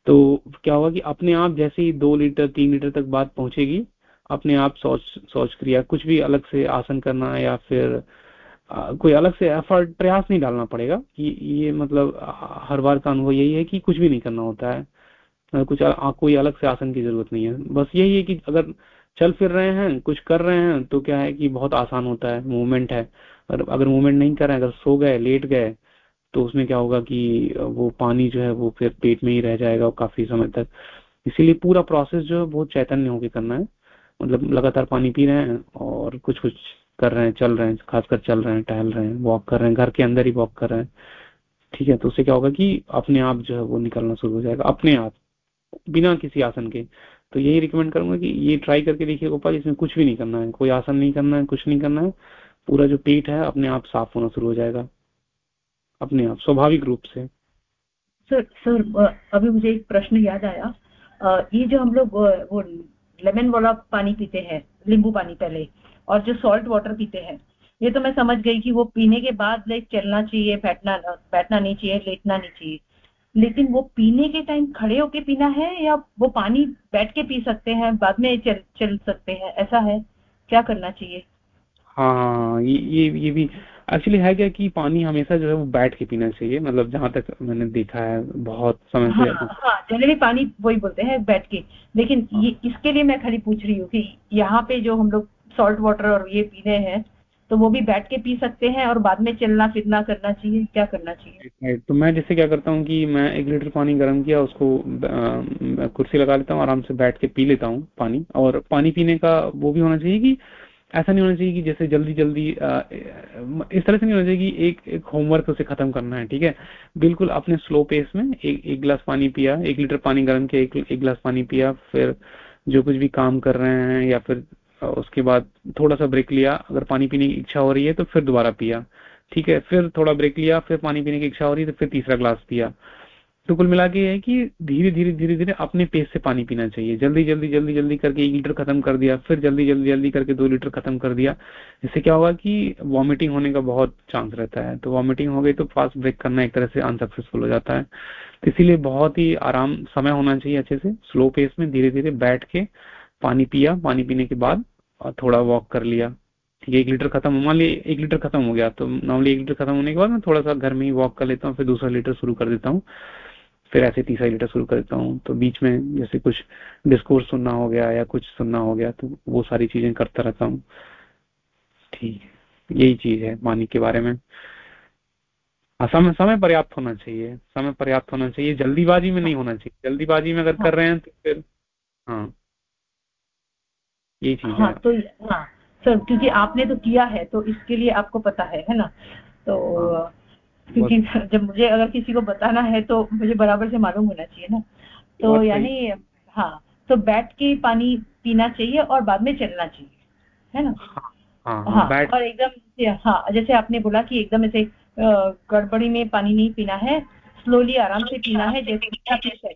तो क्या होगा कि अपने आप जैसे ही दो लीटर तीन लीटर तक बात पहुंचेगी अपने आप सोच सोच क्रिया कुछ भी अलग से आसन करना या फिर आ, कोई अलग से एफर्ट प्रयास नहीं डालना पड़ेगा कि ये मतलब हर बार का अनुभव यही है कि कुछ भी नहीं करना होता है। कुछ आ, कोई अलग से आसन की ज़रूरत नहीं है। बस यही है कि अगर चल फिर रहे हैं, कुछ कर रहे हैं तो क्या है कि बहुत आसान होता है मूवमेंट है। और अगर मूवमेंट नहीं कर रहे अगर सो गए, लेट गए तो उसमें क्या होगा कि वो पानी जो है वो फिर पेट में ही रह जाएगा काफ़ी समय तक। इसीलिए पूरा प्रोसेस जो है बहुत चैतन्य होकर करना है। मतलब लगातार पानी पी रहे हैं और कुछ कुछ कर रहे हैं, चल रहे हैं, खासकर चल रहे हैं, टहल रहे हैं वॉक कर रहे हैं, घर के अंदर ही वॉक कर रहे हैं। ठीक है तो उससे क्या होगा कि अपने आप जो है वो निकलना शुरू हो जाएगा, अपने आप, बिना किसी आसन के। तो यही रिकमेंड करूँगा कि ये ट्राई करके देखिए गोपाल, इसमें कुछ भी नहीं करना है, कोई आसन नहीं करना है, कुछ नहीं करना है। पूरा जो पेट है, अपने आप साफ़ होना शुरू हो जाएगा। अपने आप, स्वाभाविक रूप से। सर सर अभी मुझे एक प्रश्न याद आया। ये जो हम लोग वो लेमन वाला पानी पीते हैं, नींबू पानी पहले, और जो सॉल्ट वाटर पीते हैं, ये तो मैं समझ गई कि वो पीने के बाद लाइक चलना चाहिए, बैठना बैठना नहीं चाहिए, लेटना नहीं चाहिए। लेकिन वो पीने के टाइम खड़े होके पीना है या वो पानी बैठ के पी सकते हैं बाद में चल चल सकते हैं? ऐसा है? क्या करना चाहिए? हाँ हाँ हाँ ये ये ये भी एक्चुअली है क्या कि पानी हमेशा जो है वो बैठ के पीना चाहिए? मतलब जहाँ तक मैंने देखा है बहुत समय से हाँ हाँ जनरली पानी वही बोलते हैं बैठ के। लेकिन हाँ. ये इसके लिए मैं खाली पूछ रही हूँ कि यहाँ पे जो हम लोग सॉल्ट वाटर और ये पी रहे हैं तो वो भी बैठ के पी सकते हैं और बाद में चलना, फिरना करना चाहिए। क्या करना चाहिए? तो मैं जैसे क्या करता हूँ कि मैं एक लीटर पानी गर्म किया, उसको कुर्सी लगा लेता हूँ, आराम से बैठ के पी लेता हूँ पानी। और पानी पीने का वो भी होना चाहिए कि ऐसा नहीं होना चाहिए कि जैसे जल्दी जल्दी इस तरह से नहीं होना चाहिए कि एक एक होमवर्क उसे खत्म करना है, ठीक है? बिल्कुल अपने स्लो पेस में एक एक गिलास पानी पिया, एक लीटर पानी गर्म किया, एक एक गिलास पानी पिया, फिर जो कुछ भी काम कर रहे हैं या फिर उसके बाद थोड़ा सा ब्रेक लिया। अगर पानी पीने की इच्छा हो रही है तो फिर दोबारा पिया। ठीक है, फिर थोड़ा ब्रेक लिया, फिर पानी पीने की इच्छा हो रही है तो फिर तीसरा ग्लास पिया। तो कुल मिला के है कि धीरे धीरे धीरे धीरे अपने पेस से पानी पीना चाहिए। जल्दी जल्दी जल्दी जल्दी करके एक लीटर खत्म कर दिया, फिर जल्दी जल्दी जल्दी करके दो लीटर खत्म कर दिया। इससे क्या होगा कि वॉमिटिंग होने का बहुत चांस रहता है। तो वॉमिटिंग हो गई तो फास्ट ब्रेक करना एक तरह से अनसक्सेसफुल हो जाता है। तो इसीलिए बहुत ही आराम समय होना चाहिए अच्छे से। स्लो पेस में धीरे धीरे बैठ के पानी पिया। पानी पीने के बाद थोड़ा वॉक कर लिया। ठीक है एक लीटर खत्म मान लिया एक लीटर खत्म हो गया तो नॉर्मली एक लीटर खत्म होने के बाद मैं थोड़ा सा घर में ही वॉक कर लेता हूँ फिर दूसरा लीटर शुरू कर देता हूँ। फिर ऐसे तीसरा लीटर शुरू कर देता हूँ। तो बीच में जैसे कुछ डिस्कोर्स सुनना हो गया या कुछ सुनना हो गया तो वो सारी चीज़ें करता रहता हूँ। ठीक यही चीज़ है पानी के बारे में। हाँ समय समय पर्याप्त होना चाहिए। समय पर्याप्त होना चाहिए। जल्दीबाजी में नहीं होना चाहिए। जल्दीबाजी में अगर कर रहे हैं तो फिर हाँ। यही चीज़ हाँ, तो हाँ सर क्योंकि आपने तो किया है तो इसके लिए आपको पता है है ना? तो हाँ, क्योंकि [laughs] जब मुझे अगर किसी को बताना है तो मुझे बराबर से मालूम होना चाहिए ना। तो यानी हाँ तो बैठ के पानी पीना चाहिए और बाद में चलना चाहिए है ना? हाँ, हाँ, हाँ, हाँ और एकदम हाँ जैसे आपने बोला कि एकदम ऐसे गड़बड़ी में पानी नहीं पीना है स्लोली आराम से पीना है जैसे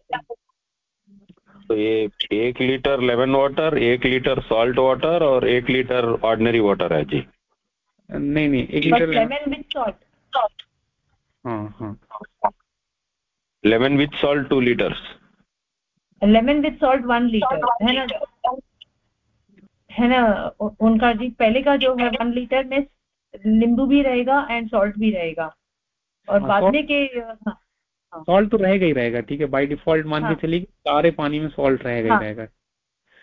तो ये एक लीटर लेमन वाटर एक लीटर सॉल्ट वाटर और एक लीटर ऑर्डिनरी वाटर है जी। नहीं नहीं एक लीटर लेमन विथ सॉल्ट हाँ हाँ। Lemon with salt two litres lemon with salt one litre है ना? है ना? उनका जी पहले का जो है वन लीटर में नींबू भी रहेगा एंड सॉल्ट भी रहेगा। और हाँ, बाद में के हाँ, सॉल्ट तो रहेगा ही रहेगा ठीक है? बाय डिफ़ॉल्ट मान के चलिए सारे पानी में सॉल्ट रहेगा ही रहेगा।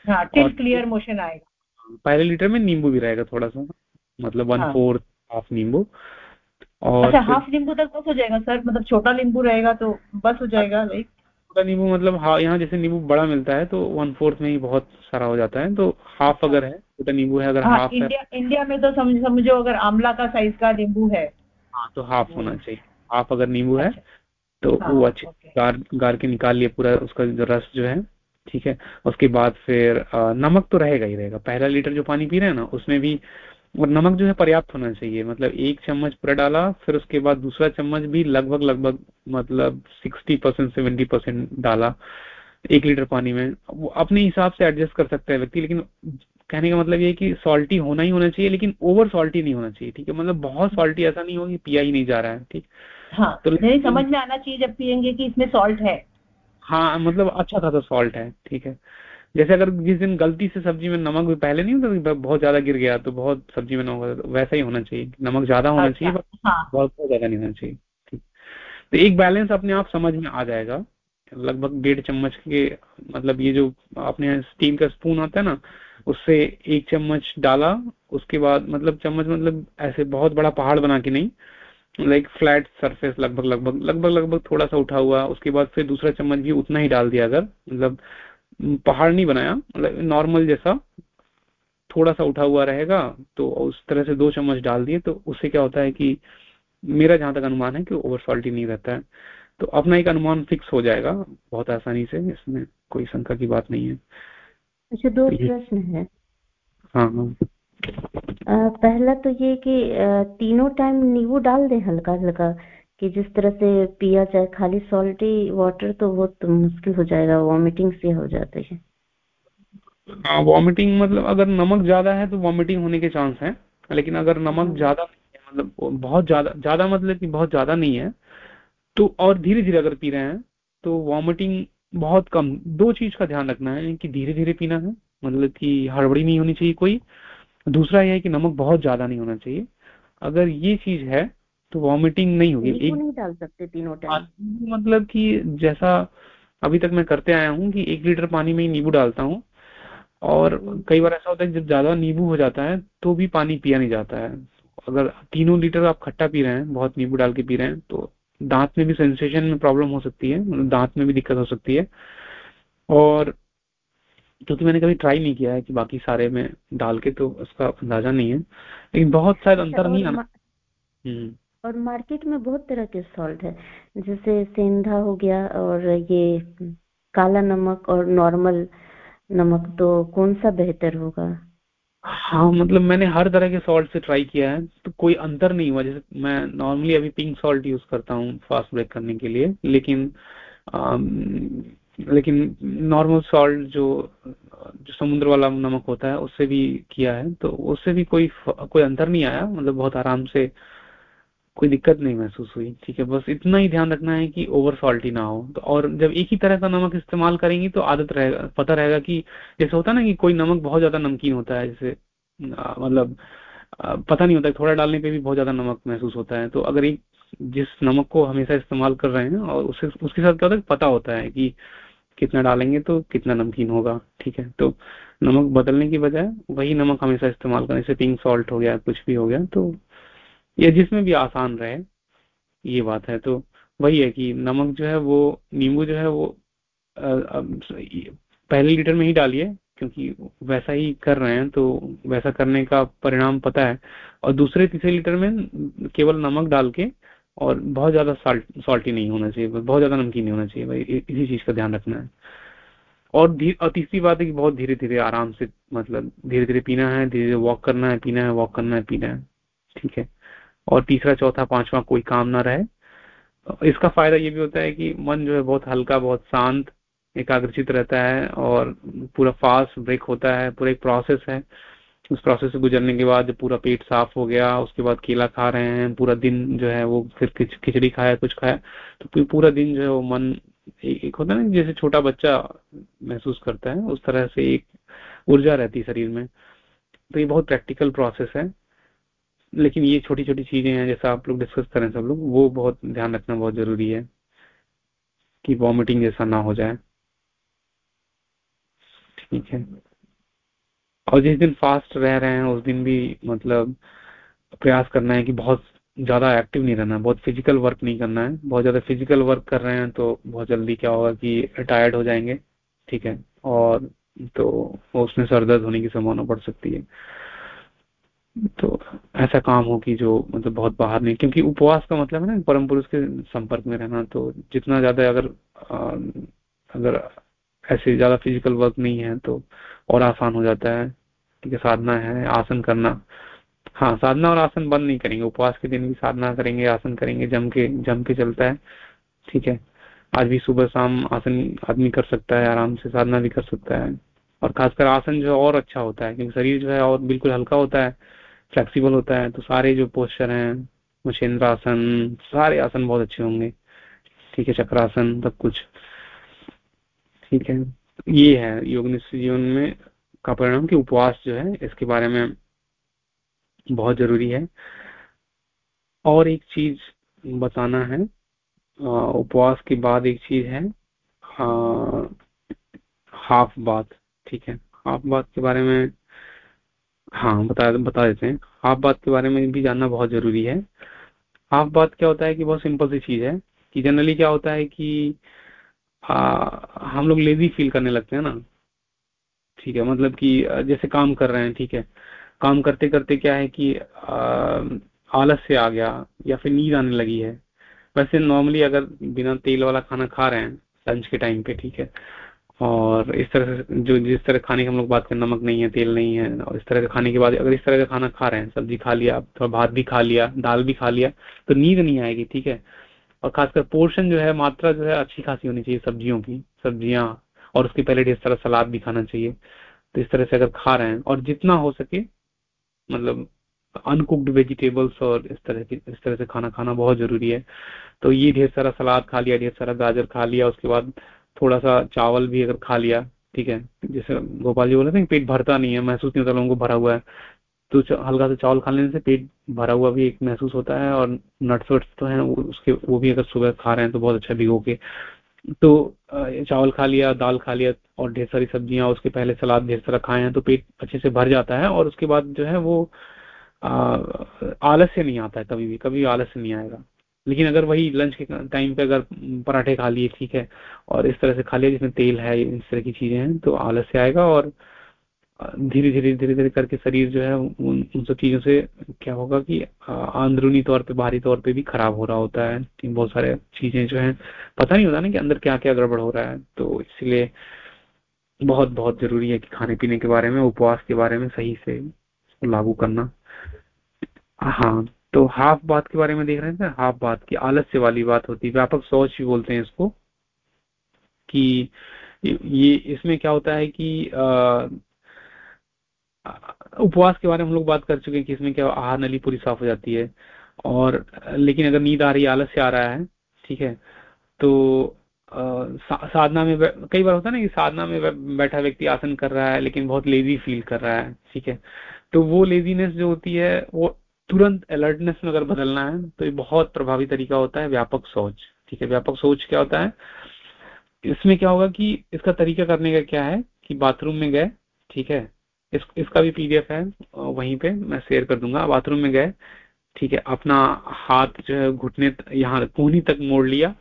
हाँ टिल क्लियर मोशन आएगा। पहले लीटर में नींबू भी रहेगा थोड़ा सा मतलब वन फोर्थ हाफ़ नींबू। और अच्छा हाफ़ नींबू तक बस हो जाएगा सर मतलब छोटा नींबू रहेगा तो बस हो जाएगा लाइक छोटा नींबू मतलब हाँ यहाँ जैसे नींबू बड़ा मिलता है तो वन फोर्थ में ही बहुत सारा हो जाता है। तो हाफ़ अगर है छोटा नींबू है अगर हाफ़ इंडिया इंडिया में तो समझो अगर आमला का साइज़ का नींबू है। हाँ तो हाफ़ होना चाहिए। हाफ़ अगर नींबू है अच्छा। तो हाँ, वो अच्छे गार गार के निकाल लिए पूरा उसका जो रस जो है ठीक है उसके बाद फिर आ, नमक तो रहेगा ही रहेगा। पहला लीटर जो पानी पी रहे हैं ना उसमें भी और नमक जो है पर्याप्त होना चाहिए मतलब एक चम्मच पूरा डाला फिर उसके बाद दूसरा चम्मच भी लगभग लगभग मतलब सिक्सटी परसेंट सेवेंटी परसेंट डाला एक लीटर पानी में। वो अपने हिसाब से एडजस्ट कर सकता है व्यक्ति लेकिन कहने का मतलब ये कि सॉल्टी होना ही होना चाहिए लेकिन ओवर सॉल्टी नहीं होना चाहिए ठीक है? मतलब बहुत सॉल्टी ऐसा नहीं हो कि पिया ही नहीं जा रहा है ठीक? हाँ तो नहीं समझ में आना चाहिए जब पियेंगे कि इसमें सॉल्ट है। हाँ मतलब अच्छा खासा सॉल्ट है ठीक है? जैसे अगर जिस दिन गलती से सब्ज़ी में नमक भी पहले नहीं होता बहुत ज़्यादा गिर गया तो बहुत सब्ज़ी में नमक वैसा ही होना चाहिए नमक ज़्यादा होना अच्छा, चाहिए हाँ। बहुत बहुत ज़्यादा नहीं होना चाहिए ठीक? तो एक बैलेंस अपने आप समझ में आ जाएगा लगभग डेढ़ चम्मच के मतलब ये जो अपने स्टील का स्पून आता है ना उससे एक चम्मच डाला, उसके बाद मतलब चम्मच मतलब ऐसे बहुत बड़ा पहाड़ बना के नहीं लाइक फ्लैट सरफेस लगभग लगभग लगभग लगभग थोड़ा सा उठा हुआ, उसके बाद फिर दूसरा चम्मच भी उतना ही डाल दिया अगर मतलब पहाड़ नहीं बनाया मतलब नॉर्मल जैसा, थोड़ा सा उठा हुआ रहेगा तो उस तरह से दो चम्मच डाल दिए तो उससे क्या होता है कि मेरा जहाँ तक अनुमान है कि ओवर सॉल्टी नहीं रहता है। तो अपना एक अनुमान फिक्स हो जाएगा, बहुत आसानी से, इसमें कोई शंका की बात नहीं है। अच्छा दो तो प्रश्न है। हाँ। हाँ पहला तो ये कि तीनों टाइम नींबू डाल दें हल्का हल्का कि जिस तरह से पिया जाए खाली सॉल्टी वाटर तो बहुत मुश्किल हो जाएगा वॉमिटिंग से हो जाती है। हाँ वॉमिटिंग मतलब अगर नमक ज़्यादा है तो वॉमिटिंग होने के चांस है। लेकिन अगर नमक हाँ। ज़्यादा मतलब बहुत ज़्यादा ज़्यादा मतलब कि बहुत ज़्यादा नहीं है तो और धीरे धीरे अगर पी रहे हैं तो वॉमिटिंग बहुत कम दो चीज़ का ध्यान रखना है कि धीरे धीरे पीना है मतलब कि हड़बड़ी नहीं होनी चाहिए कोई। दूसरा यह है कि नमक बहुत ज़्यादा नहीं होना चाहिए। अगर ये चीज़ है तो वॉमिटिंग नहीं होगी। एक नहीं डाल सकते तीनों टाइम मतलब कि जैसा अभी तक मैं करते आया हूँ कि एक लीटर पानी में ही नींबू डालता हूँ और कई बार ऐसा होता है जब ज़्यादा नींबू हो जाता है तो भी पानी पिया नहीं जाता है। अगर तीनों लीटर आप खट्टा पी रहे हैं बहुत नींबू डाल के पी रहे हैं तो दांत में भी सेंसेशन में प्रॉब्लम हो सकती है मतलब दांत में भी दिक्कत हो सकती है। और क्योंकि मैंने कभी ट्राई नहीं किया है कि बाकी सारे में डाल के तो उसका अंदाज़ा नहीं है। लेकिन बहुत शायद अच्छा, अंतर नहीं आना हम्म। और मार्केट में बहुत तरह के सॉल्ट है जैसे सेंधा हो गया और ये काला नमक और नॉर्मल नमक तो कौन सा बेहतर होगा? हाँ मतलब मैंने हर तरह के सॉल्ट से ट्राई किया है तो कोई अंतर नहीं हुआ। जैसे मैं नॉर्मली अभी पिंक सॉल्ट यूज़ करता हूँ फास्ट ब्रेक करने के लिए लेकिन आ, लेकिन नॉर्मल सॉल्ट जो जो समुद्र वाला नमक होता है उससे भी किया है। तो उससे भी कोई कोई अंतर नहीं आया मतलब बहुत आराम से कोई दिक्कत नहीं महसूस हुई, ठीक है? बस इतना ही ध्यान रखना है कि ओवर सॉल्टी ना हो। तो और जब एक ही तरह का नमक इस्तेमाल करेंगे तो आदत रहेगा पता रहेगा कि जैसे होता है ना कि कोई नमक बहुत ज़्यादा नमकीन होता है, जैसे मतलब पता नहीं होता थोड़ा डालने पे भी बहुत ज़्यादा नमक महसूस होता है। तो अगर एक, जिस नमक को हमेशा इस्तेमाल कर रहे हैं और उससे उसके साथ क्या होता है, पता होता है कि कितना डालेंगे तो कितना नमकीन होगा, ठीक है? तो नमक बदलने की बजाय वही नमक हमेशा इस्तेमाल करें, जैसे पिंक सॉल्ट हो गया, कुछ भी हो गया तो ये जिसमें भी आसान रहे, ये बात है। तो वही है कि नमक जो है वो, नींबू जो है वो पहले लीटर में ही डालिए, क्योंकि वैसा ही कर रहे हैं तो वैसा करने का परिणाम पता है। और दूसरे तीसरे लीटर में केवल नमक डाल के और बहुत ज़्यादा साल्ट, सॉल्टी नहीं होना चाहिए, बहुत ज़्यादा नमकीन नहीं होना चाहिए, भाई इसी चीज़ का ध्यान रखना है। और और तीसरी बात है कि बहुत धीरे धीरे आराम से मतलब धीरे धीरे पीना है धीरे धीरे वॉक करना है, पीना है वॉक करना है, पीना है, ठीक है। और तीसरा, चौथा, पांचवा कोई काम ना रहे। इसका फ़ायदा ये भी होता है कि मन जो है बहुत हल्का, बहुत शांत, एकाग्रचित रहता है और पूरा फास्ट ब्रेक होता है, पूरा एक प्रोसेस है। उस प्रोसेस से गुजरने के बाद पूरा पेट साफ़ हो गया, उसके बाद केला खा रहे हैं, पूरा दिन जो है वो फिर खिचड़ी खाया, कुछ खाया तो पूरी- दिन जो है वो मन एक होता है ना जैसे छोटा बच्चा महसूस करता है, उस तरह से एक ऊर्जा रहती है शरीर में। तो ये बहुत प्रैक्टिकल प्रोसेस है। लेकिन ये छोटी छोटी चीज़ें हैं, जैसा आप लोग डिस्कस करें सब लोग, वो बहुत ध्यान रखना बहुत ज़रूरी है कि वॉमिटिंग जैसा ना हो जाए। ठीक है। और जिस दिन फास्ट रह रहे हैं, उस दिन भी मतलब प्रयास करना है कि बहुत ज़्यादा एक्टिव नहीं रहना है, बहुत फ़िज़िकल वर्क नहीं करना है। बहुत ज़्यादा फ़िज़िकल वर्क कर रहे हैं तो बहुत जल्दी क्या होगा कि टायर्ड हो जाएँगे, ठीक है। और तो उसमें सर दर्द होने की संभावना बढ़ सकती है। तो ऐसा काम हो कि जो मतलब बहुत बाहर नहीं, क्योंकि उपवास का मतलब है ना, परम पुरुष के संपर्क में रहना तो जितना ज़्यादा अगर अगर ऐसे ज़्यादा फ़िज़िकल वर्क नहीं है तो और आसान हो जाता है, ठीक है, साधना है, आसन करना। हाँ साधना और आसन बंद नहीं करेंगे, उपवास के दिन भी साधना करेंगे, आसन करेंगे, जम के जम के चलता है, ठीक है। आज भी सुबह शाम आसन आदमी कर सकता है, आराम से साधना भी कर सकता है। और खासकर आसन जो और अच्छा होता है, क्योंकि शरीर जो है और बिल्कुल हल्का होता है फ्लेक्सिबल होता है तो सारे जो पोस्चर हैं मशेंद्र आसन सारे आसन बहुत अच्छे होंगे। ठीक है, चक्रासन, सब कुछ। ठीक है, ये है योगनिष्ठ जीवन में का परिणाम कि उपवास जो है, इसके बारे में बहुत ज़रूरी है। और एक चीज़ बताना है उपवास के बाद एक चीज़ है हाफ़ बात ठीक है हाफ़ बात के बारे में हाँ बता बता देते हैं। हाफ़ बात के बारे में भी जानना बहुत ज़रूरी है। हाफ़ बात क्या होता है कि बहुत सिंपल सी चीज़ है कि जनरली क्या होता है कि आ, हम लोग लेजी फील करने लगते हैं ना। ठीक है मतलब कि जैसे काम कर रहे हैं ठीक है। काम करते करते क्या है कि आलस से आ गया या फिर नींद आने लगी है। वैसे नॉर्मली अगर बिना तेल वाला खाना खा रहे हैं लंच के टाइम पे ठीक है। और इस तरह से जो जिस तरह खाने की हम लोग बात करें, नमक नहीं है, तेल नहीं है, और इस तरह के खाने के बाद अगर इस तरह का खाना खा रहे हैं, सब्ज़ी खा लिया, थोड़ा भात भी खा लिया, दाल भी खा लिया तो नींद नहीं आएगी, ठीक है? और खासकर पोर्शन जो है, मात्रा जो है, अच्छी खासी होनी चाहिए सब्जियों की, सब्ज़ियाँ, और उसके पहले ढेर सारा सलाद भी खाना चाहिए। तो इस तरह से अगर खा रहे हैं, और जितना हो सके मतलब अनकुक्ड वेजिटेबल्स और इस तरह की, इस तरह से खाना खाना बहुत ज़रूरी है। तो ये ढेर सारा सलाद खा लिया, ढेर सारा गाजर खा लिया, उसके बाद थोड़ा सा चावल भी अगर खा लिया, ठीक है? जैसे गोपाल जी बोले थे पेट भरता नहीं है, महसूस नहीं होता लोगों को भरा हुआ है। तो हल्का सा चावल खा लेने से पेट भरा हुआ भी एक महसूस होता है और नट्स वट्स तो है उसके, वो भी अगर सुबह खा रहे हैं तो बहुत अच्छा भिगो के। तो चावल खा लिया, दाल खा लिया और ढेर सारी सब्ज़ियाँ, उसके पहले सलाद ढेर सारा खाए हैं तो पेट अच्छे से भर जाता है और उसके बाद जो है वो आलस्य नहीं आता है कभी भी, कभी आलस्य नहीं आएगा। लेकिन अगर वही लंच के टाइम पे अगर पराठे खा लिए ठीक है और इस तरह से खा लिया जिसमें तेल है इस तरह की चीज़ें हैं तो आलस्य आएगा और धीरे धीरे धीरे धीरे करके शरीर जो है उन, उन सब चीज़ों से क्या होगा कि अंदरूनी तौर पे बाहरी तौर पे भी खराब हो रहा होता है। बहुत सारे चीज़ें जो है पता नहीं होता ना कि अंदर क्या क्या गड़बड़ हो रहा है तो इसलिए बहुत बहुत ज़रूरी है कि खाने पीने के बारे में उपवास के बारे में सही से लागू करना। हाँ। तो हाफ़ बात के बारे में देख रहे थे हाफ़ बात की आलस्य वाली बात होती है। व्यापक सोच भी बोलते हैं इसको कि ये इसमें क्या होता है कि उपवास के बारे में हम लोग बात कर चुके हैं कि इसमें क्या आहार नली पूरी साफ़ हो जाती है। और लेकिन अगर नींद आ रही है आलस्य आ रहा है ठीक है तो सा, साधना में कई बार होता है ना कि साधना में बैठा व्यक्ति आसन कर रहा है लेकिन बहुत लेजी फील कर रहा है ठीक है। तो वो लेजीनेस जो होती है वो तुरंत अलर्टनेस में अगर बदलना है तो ये बहुत प्रभावी तरीका होता है व्यापक सोच। ठीक है व्यापक सोच क्या होता है? इसमें क्या होगा कि इसका तरीका करने का क्या है कि बाथरूम में गए ठीक है इस, इसका भी पीडीएफ है वहीं पे मैं शेयर कर दूँगा। बाथरूम में गए ठीक है अपना हाथ जो है घुटने यहाँ कोहनी तक मोड़ लिया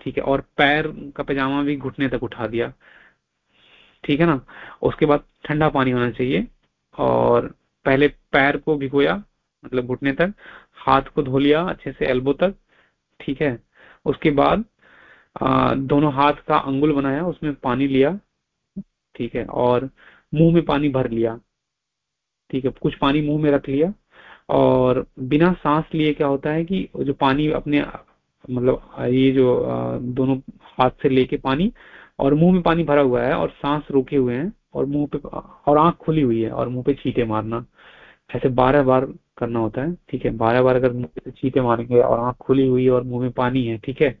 ठीक है और पैर का पैजामा भी घुटने तक उठा दिया। ठीक है ना? उसके बाद ठंडा पानी होना चाहिए और पहले पैर को भिगोया मतलब घुटने तक हाथ को धो लिया अच्छे से एल्बो तक ठीक है? उसके बाद आ, दोनों हाथ का अंगुल बनाया उसमें पानी लिया ठीक है? और मुँह में पानी भर लिया ठीक है? कुछ पानी मुँह में रख लिया और बिना सांस लिए क्या होता है कि जो पानी अपने मतलब ये जो दोनों हाथ से लेके पानी और मुँह में पानी भरा हुआ है और सांस रोके हुए हैं और मुँह पे और आँख खुली हुई है और मुँह पे छीटे मारना ऐसे बारह बार करना होता है ठीक है? बारह बार अगर मुँह पे छींटे मारेंगे और आँख खुली हुई और मुँह में पानी है ठीक है?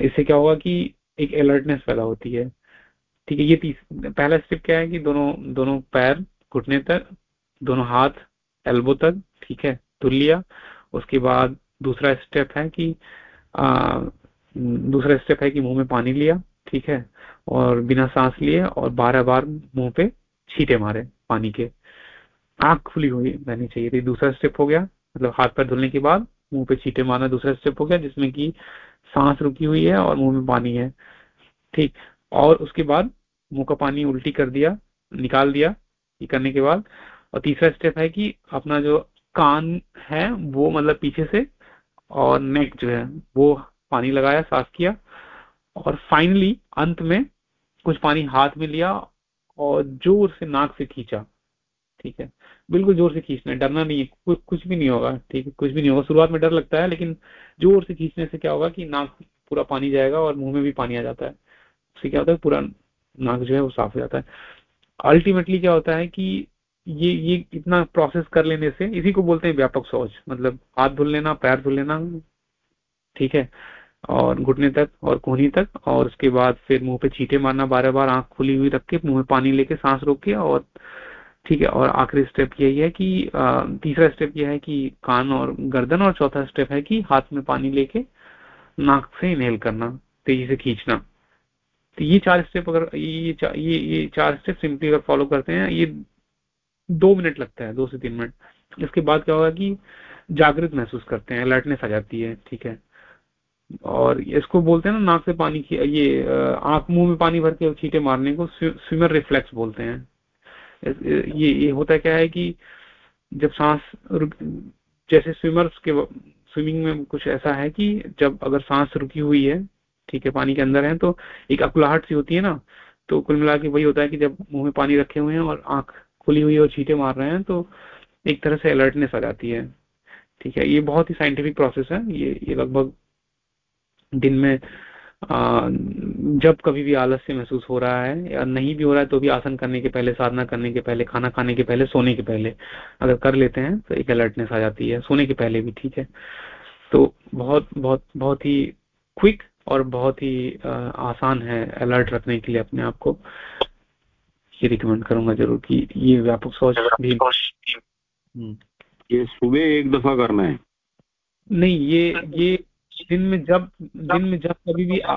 इससे क्या होगा कि एक अलर्टनेस पैदा होती है ठीक है? ये तीस पहला स्टेप क्या है कि दोनों दोनों पैर घुटने तक दोनों हाथ एल्बो तक ठीक है? तुल लिया। उसके बाद दूसरा स्टेप है कि आ, दूसरा स्टेप है कि मुँह में पानी लिया ठीक है? और बिना सांस लिए और बारह बार मुँह पे छीटे मारे पानी के। आँख खुली हुई रहनी चाहिए थी। दूसरा स्टेप हो गया मतलब हाथ पैर धुलने के बाद मुँह पे छीटे मारना दूसरा स्टेप हो गया, जिसमें कि सांस रुकी हुई है और मुँह में पानी है। ठीक, और उसके बाद मुँह का पानी उल्टी कर दिया, निकाल दिया, ये करने के बाद। और तीसरा स्टेप है कि अपना जो कान है, वो मतलब पीछे से और नेक जो है, वो पानी लगाया, साफ़ किया। और फाइनली अंत में कुछ पानी हाथ में लिया और ज़ोर से नाक से खींचा। ठीक है? बिल्कुल ज़ोर से खींचना है, डरना नहीं है कुछ भी नहीं होगा, ठीक है, कुछ भी नहीं होगा। शुरुआत में डर लगता है, लेकिन ज़ोर से खींचने से क्या होगा कि नाक पूरा पानी जाएगा और मुँह में भी पानी आ जाता है। उससे क्या होता है, पूरा नाक जो है वो साफ़ हो जाता है। अल्टीमेटली क्या होता है कि ये ये इतना प्रोसेस कर लेने से, इसी को बोलते हैं व्यापक सोच मतलब हाथ धुल लेना, पैर धुल लेना, ठीक है, और घुटने तक और कोहनी तक, और उसके बाद फिर मुँह पे छीटे मारना बार बार आँख खुली हुई रख के, मुँह में पानी लेके, सांस रोक के, और ठीक है, और आखिरी स्टेप यही है कि तीसरा स्टेप यह है कि कान और गर्दन और चौथा स्टेप है कि हाथ में पानी लेके नाक से इनहेल करना, तेज़ी से खींचना। तो ये चार स्टेप अगर, ये ये ये चार स्टेप सिंपली अगर फॉलो करते हैं, ये दो मिनट लगता है, दो से तीन मिनट इसके बाद क्या होगा कि जागृत महसूस करते हैं अलर्टनेस आ जाती है, ठीक है। और इसको बोलते हैं ना, नाक से पानी की ये आँख मुँह में पानी भर के छीटे मारने को स्विमर रिफ्लेक्स बोलते हैं। ये ये होता क्या है कि जब सांस जैसे स्विमर्स के स्विमिंग में कुछ ऐसा है कि जब अगर सांस रुकी हुई है, ठीक है, पानी के अंदर है तो एक अकुलाहट सी होती है ना तो कुल मिला के वही होता है कि जब मुँह में पानी रखे हुए हैं और आँख खुली हुई और छीटे मार रहे हैं तो एक तरह से अलर्टनेस आ जाती है। ठीक है, ये बहुत ही साइंटिफिक प्रोसेस है, ये ये लगभग दिन में जब कभी भी आलस्य महसूस हो रहा है या नहीं भी हो रहा है तो भी आसन करने के पहले साधना करने के पहले खाना खाने के पहले सोने के पहले अगर कर लेते हैं तो एक अलर्टनेस आ जाती है। सोने के पहले भी ठीक है? तो बहुत बहुत बहुत ही क्विक और बहुत ही आसान है अलर्ट रखने के लिए अपने आप को। ये रिकमेंड करूँगा ज़रूर कि ये व्यापक सोच भी। हम्म। ये सुबह एक दफ़ा करना है। नहीं ये ये दिन में जब दिन में जब कभी भी आ,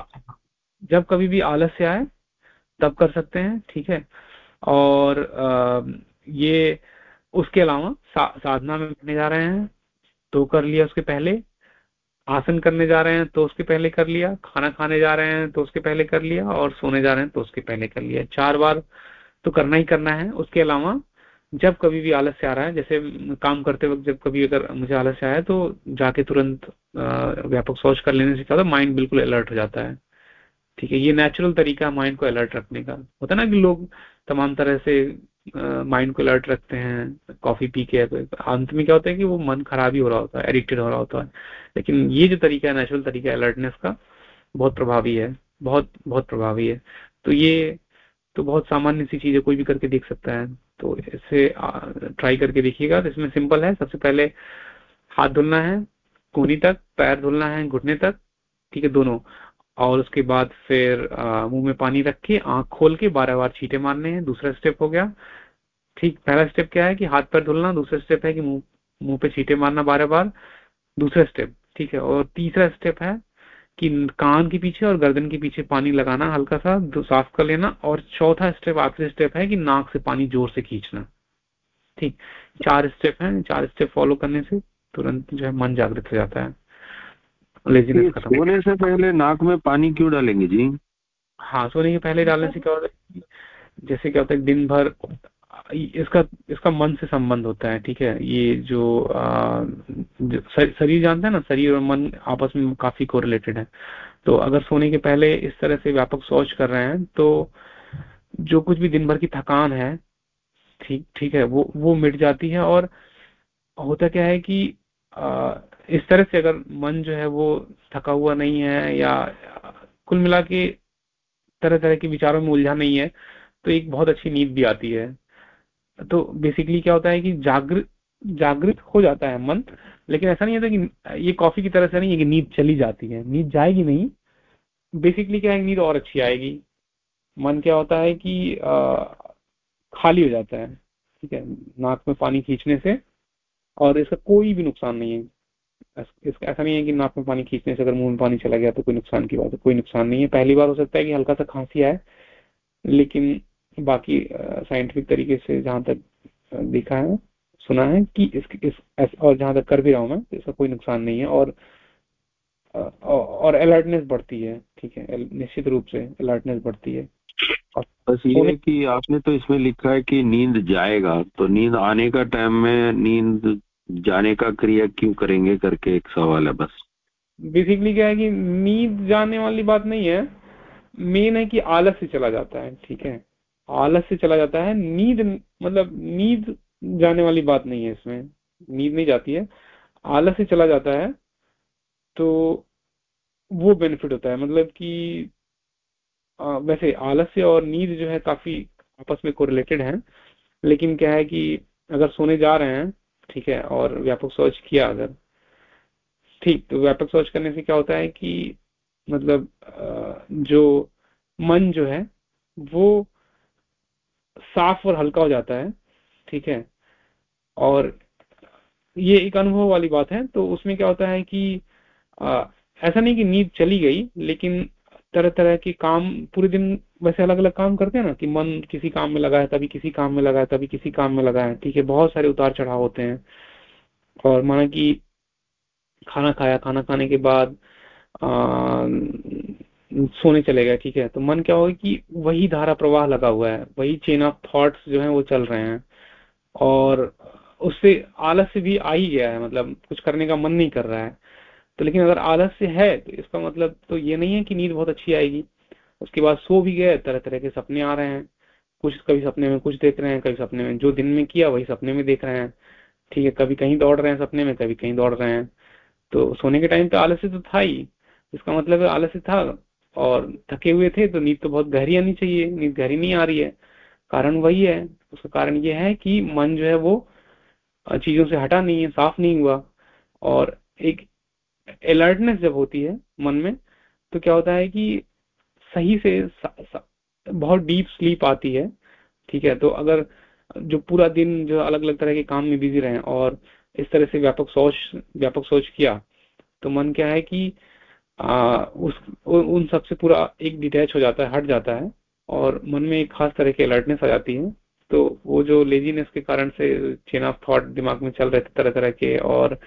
जब कभी भी आलस्य आए तब कर सकते हैं ठीक है? और आ, ये उसके अलावा सा, साधना में बैठने जा रहे हैं तो कर लिया उसके पहले आसन करने जा रहे हैं तो उसके पहले कर लिया खाना खाने जा रहे हैं तो उसके पहले कर लिया और सोने जा रहे हैं तो उसके पहले कर लिया। चार बार तो करना ही करना है उसके अलावा जब कभी भी आलस्य आ रहा है, जैसे काम करते वक्त जब कभी अगर मुझे आलस्य आया तो जाके तुरंत व्यापक सोच कर लेने से क्या होता है माइंड बिल्कुल अलर्ट हो जाता है। ठीक है, ये नेचुरल तरीका है माइंड को अलर्ट रखने का। होता है ना कि लोग तमाम तरह से माइंड को अलर्ट रखते हैं कॉफ़ी पी के तो अंत में क्या होता है कि वो मन खराब ही हो रहा होता है एडिक्टेड हो रहा होता है। लेकिन ये जो तरीका है नेचुरल तरीका है अलर्टनेस का, बहुत प्रभावी है, बहुत बहुत प्रभावी है। तो ये तो बहुत सामान्य सी चीज़ है कोई भी करके देख सकता है। तो इसे ट्राई करके देखिएगा। तो इसमें सिंपल है। सबसे पहले हाथ धुलना है, कोनी तक, पैर धुलना है, घुटने तक, ठीक है, दोनों। और उसके बाद फिर मुँह में पानी रख के, आँख खोल के बारह बार छीटे मारने हैं। दूसरा स्टेप हो गया। ठीक, पहला स्टेप क्या है कि हाथ पैर धुलना, दूसरा स्टेप है कि मुँह मुँह पे छीटे मारना बारह बार। दूसरा स्टेप ठीक है, और तीसरा स्टेप है कि कान के पीछे और गर्दन के पीछे पानी लगाना हल्का सा साफ़ कर लेना और चौथा स्टेप आखिरी स्टेप है कि नाक से पानी ज़ोर से खींचना। ठीक चार स्टेप है चार स्टेप फॉलो करने से तुरंत जो है मन जागृत हो जाता है। लेजीनेस खत्म सोने से पहले नाक में पानी क्यों डालेंगे जी? हाँ सोने के पहले डालने से क्या होता है जैसे क्या होता है दिन भर इसका इसका मन से संबंध होता है ठीक है? ये जो, शरीर जानता है ना शरीर और मन आपस में काफ़ी कोरिलेटेड है। तो अगर सोने के पहले इस तरह से व्यापक सोच कर रहे हैं तो जो कुछ भी दिन भर की थकान है ठीक ठीक है वो वो मिट जाती है और होता क्या है कि आ, इस तरह से अगर मन जो है वो थका हुआ नहीं है या कुल मिला के तरह तरह के विचारों में उलझा नहीं है तो एक बहुत अच्छी नींद भी आती है। तो बेसिकली क्या होता है कि जागृत जागृत हो जाता है मन लेकिन ऐसा नहीं होता कि ये कॉफ़ी की तरह से नहीं है कि नींद चली जाती है। नींद जाएगी नहीं बेसिकली क्या है नींद और अच्छी आएगी। मन क्या होता है कि आ, खाली हो जाता है ठीक है नाक में पानी खींचने से और इसका कोई भी नुकसान नहीं है। इसका ऐसा नहीं है कि नाक में पानी खींचने से अगर मुँह में पानी चला गया तो कोई नुकसान की बात है कोई नुकसान नहीं है। पहली बार हो सकता है कि हल्का सा खांसी आए लेकिन बाकी साइंटिफिक तरीके से जहाँ तक देखा है सुना है कि इस, इस इस और जहाँ तक कर भी रहा हूँ मैं तो इसका कोई नुकसान नहीं है और और अलर्टनेस बढ़ती है ठीक है निश्चित रूप से अलर्टनेस बढ़ती है। बस ये है कि आपने तो इसमें लिखा है कि नींद जाएगा तो नींद आने का टाइम में नींद जाने का क्रिया क्यों करेंगे करके एक सवाल है बस। बेसिकली क्या है कि नींद जाने वाली बात नहीं है मेन है कि आलस से चला जाता है ठीक है। आलस से चला जाता है। नींद मतलब नींद जाने वाली बात नहीं है इसमें। नींद नहीं जाती है। आलस से चला जाता है तो वो बेनिफिट होता है। मतलब कि आ, वैसे आलस्य और नींद जो है काफ़ी आपस में कोरिलेटेड है। लेकिन क्या है कि अगर सोने जा रहे हैं ठीक है और व्यापक सोच किया अगर ठीक तो व्यापक सोच करने से क्या होता है कि मतलब जो मन जो है वो साफ़ और हल्का हो जाता है ठीक है? और ये एक अनुभव वाली बात है तो उसमें क्या होता है कि आ, ऐसा नहीं कि नींद चली गई लेकिन तरह तरह के काम पूरे दिन वैसे अलग अलग काम करते हैं ना कि मन किसी काम में लगा है तभी किसी काम में लगा है तभी किसी काम में लगा है ठीक है? बहुत सारे उतार चढ़ाव होते हैं। और माना कि खाना खाया खाना खाने के बाद सोने चले गए, ठीक है? तो मन क्या होगा कि वही धारा प्रवाह लगा हुआ है, वही चेन ऑफ़ थॉट्स जो है वो चल रहे हैं और उससे आलस्य भी आ ही गया है मतलब कुछ करने का मन नहीं कर रहा है। तो लेकिन अगर आलस्य है तो इसका मतलब तो ये नहीं है कि नींद बहुत अच्छी आएगी। उसके बाद सो भी गए तरह तरह के सपने आ रहे हैं। कुछ कभी सपने में कुछ देख रहे हैं, कभी सपने में जो दिन में किया, वही सपने में देख रहे हैं। ठीक है, कभी कहीं दौड़ रहे हैं सपने में, कभी कहीं दौड़ रहे हैं। तो सोने के टाइम तो आलस्य तो था ही। इसका मतलब आलस्य था और थके हुए थे तो नींद तो बहुत गहरी आनी चाहिए। नींद गहरी नहीं आ रही है। कारण वही है उसका कारण ये है कि मन जो है वो चीज़ों से हटा नहीं है साफ़ नहीं हुआ। और एक अलर्टनेस जब होती है मन में तो क्या होता है कि सही से सा, सा, बहुत डीप स्लीप आती है ठीक है? तो अगर जो पूरा दिन जो अलग अलग तरह के काम में बिज़ी रहे और इस तरह से व्यापक सोच व्यापक सोच किया तो मन क्या है कि आ, उस उन सबसे पूरा एक डिटैच हो जाता है हट जाता है और मन में एक खास तरह की अलर्टनेस आ जाती है। तो वो जो लेजीनेस के कारण से चेन ऑफ़ थॉट दिमाग में चल रहे थे तरह तरह के और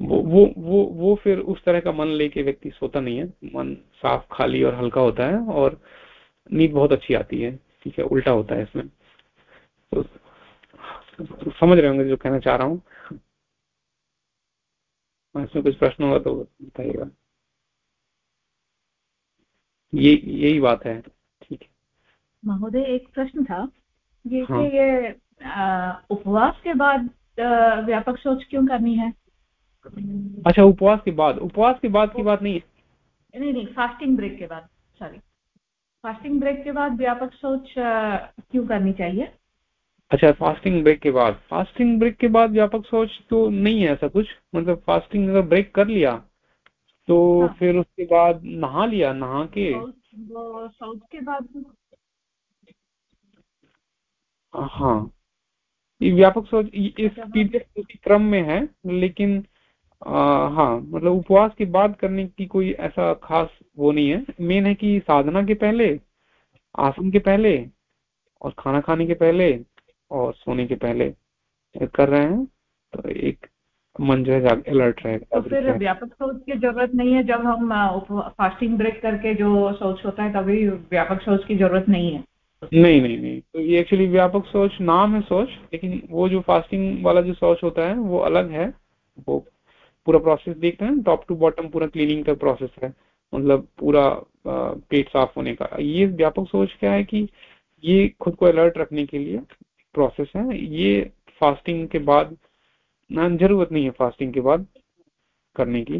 वो वो वो वो फिर उस तरह का मन लेके व्यक्ति सोता नहीं है। मन साफ़ खाली और हल्का होता है और नींद बहुत अच्छी आती है। ठीक है उल्टा होता है इसमें। तो समझ रहे होंगे जो कहना चाह रहा हूँ। इसमें कुछ प्रश्न होगा तो बताइएगा। ये यही बात है। ठीक है। महोदय एक प्रश्न था। ये हाँ। कि ये उपवास के बाद व्यापक सोच क्यों करनी है? अच्छा उपवास के बाद। उपवास के बाद की बात नहीं। है नहीं नहीं फास्टिंग ब्रेक के बाद सॉरी फास्टिंग ब्रेक के बाद व्यापक सोच क्यों करनी चाहिए? अच्छा फास्टिंग ब्रेक के बाद। फास्टिंग ब्रेक के बाद व्यापक सोच तो नहीं है ऐसा कुछ? मतलब फास्टिंग अगर ब्रेक कर लिया तो हाँ। फिर उसके बाद नहा लिया नहा के? सोच के बाद हाँ। ये व्यापक सोच इस पीरियड क्रम में है लेकिन आ, हाँ मतलब उपवास की बात करने की कोई ऐसा खास वो नहीं है। मेन है कि साधना के पहले आसन के पहले और खाना खाने के पहले और सोने के पहले। कर रहे हैं तो एक मन जो है अलर्ट रहेगा तो फिर व्यापक सोच की ज़रूरत नहीं है जब हम फास्टिंग ब्रेक करके जो सोच होता है तभी व्यापक सोच की ज़रूरत नहीं है। नहीं नहीं नहीं। तो ये एक्चुअली व्यापक सोच नाम है सोच लेकिन वो जो फास्टिंग वाला जो सोच होता है वो अलग है। वो पूरा प्रोसेस देखते हैं टॉप टू बॉटम पूरा क्लीनिंग का प्रोसेस है। मतलब पूरा पेट साफ़ होने का। ये व्यापक सोच क्या है कि ये खुद को अलर्ट रखने के लिए प्रोसेस है। ये फास्टिंग के बाद ना, ज़रूरत नहीं है फास्टिंग के बाद करने की।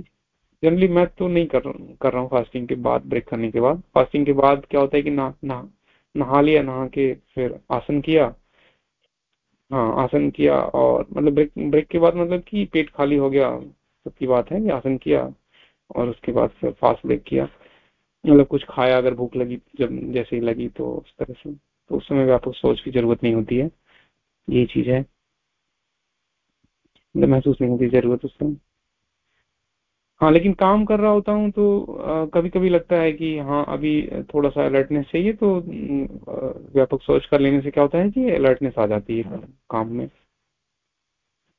जनरली मैं तो नहीं कर कर रहा हूँ फास्टिंग के बाद ब्रेक करने के बाद। फास्टिंग के बाद क्या होता है कि ना ना, नहा लिया, नहा के फिर आसन किया। हाँ आसन किया और मतलब ब्रेक ब्रेक के बाद मतलब कि पेट खाली हो गया, सबकी बात है कि आसन किया और उसके बाद फिर फास्ट ब्रेक किया। मतलब कुछ खाया, अगर भूख लगी, जब जैसे ही लगी तो उस तरह से। तो उस समय व्यापक सोच की ज़रूरत नहीं होती है। ये चीज़ है। महसूस नहीं होती ज़रूरत उस समय हाँ लेकिन काम कर रहा होता हूँ तो कभी कभी लगता है कि हाँ अभी थोड़ा सा अलर्टनेस चाहिए तो व्यापक सोच कर लेने से क्या होता है कि अलर्टनेस आ जाती है काम में।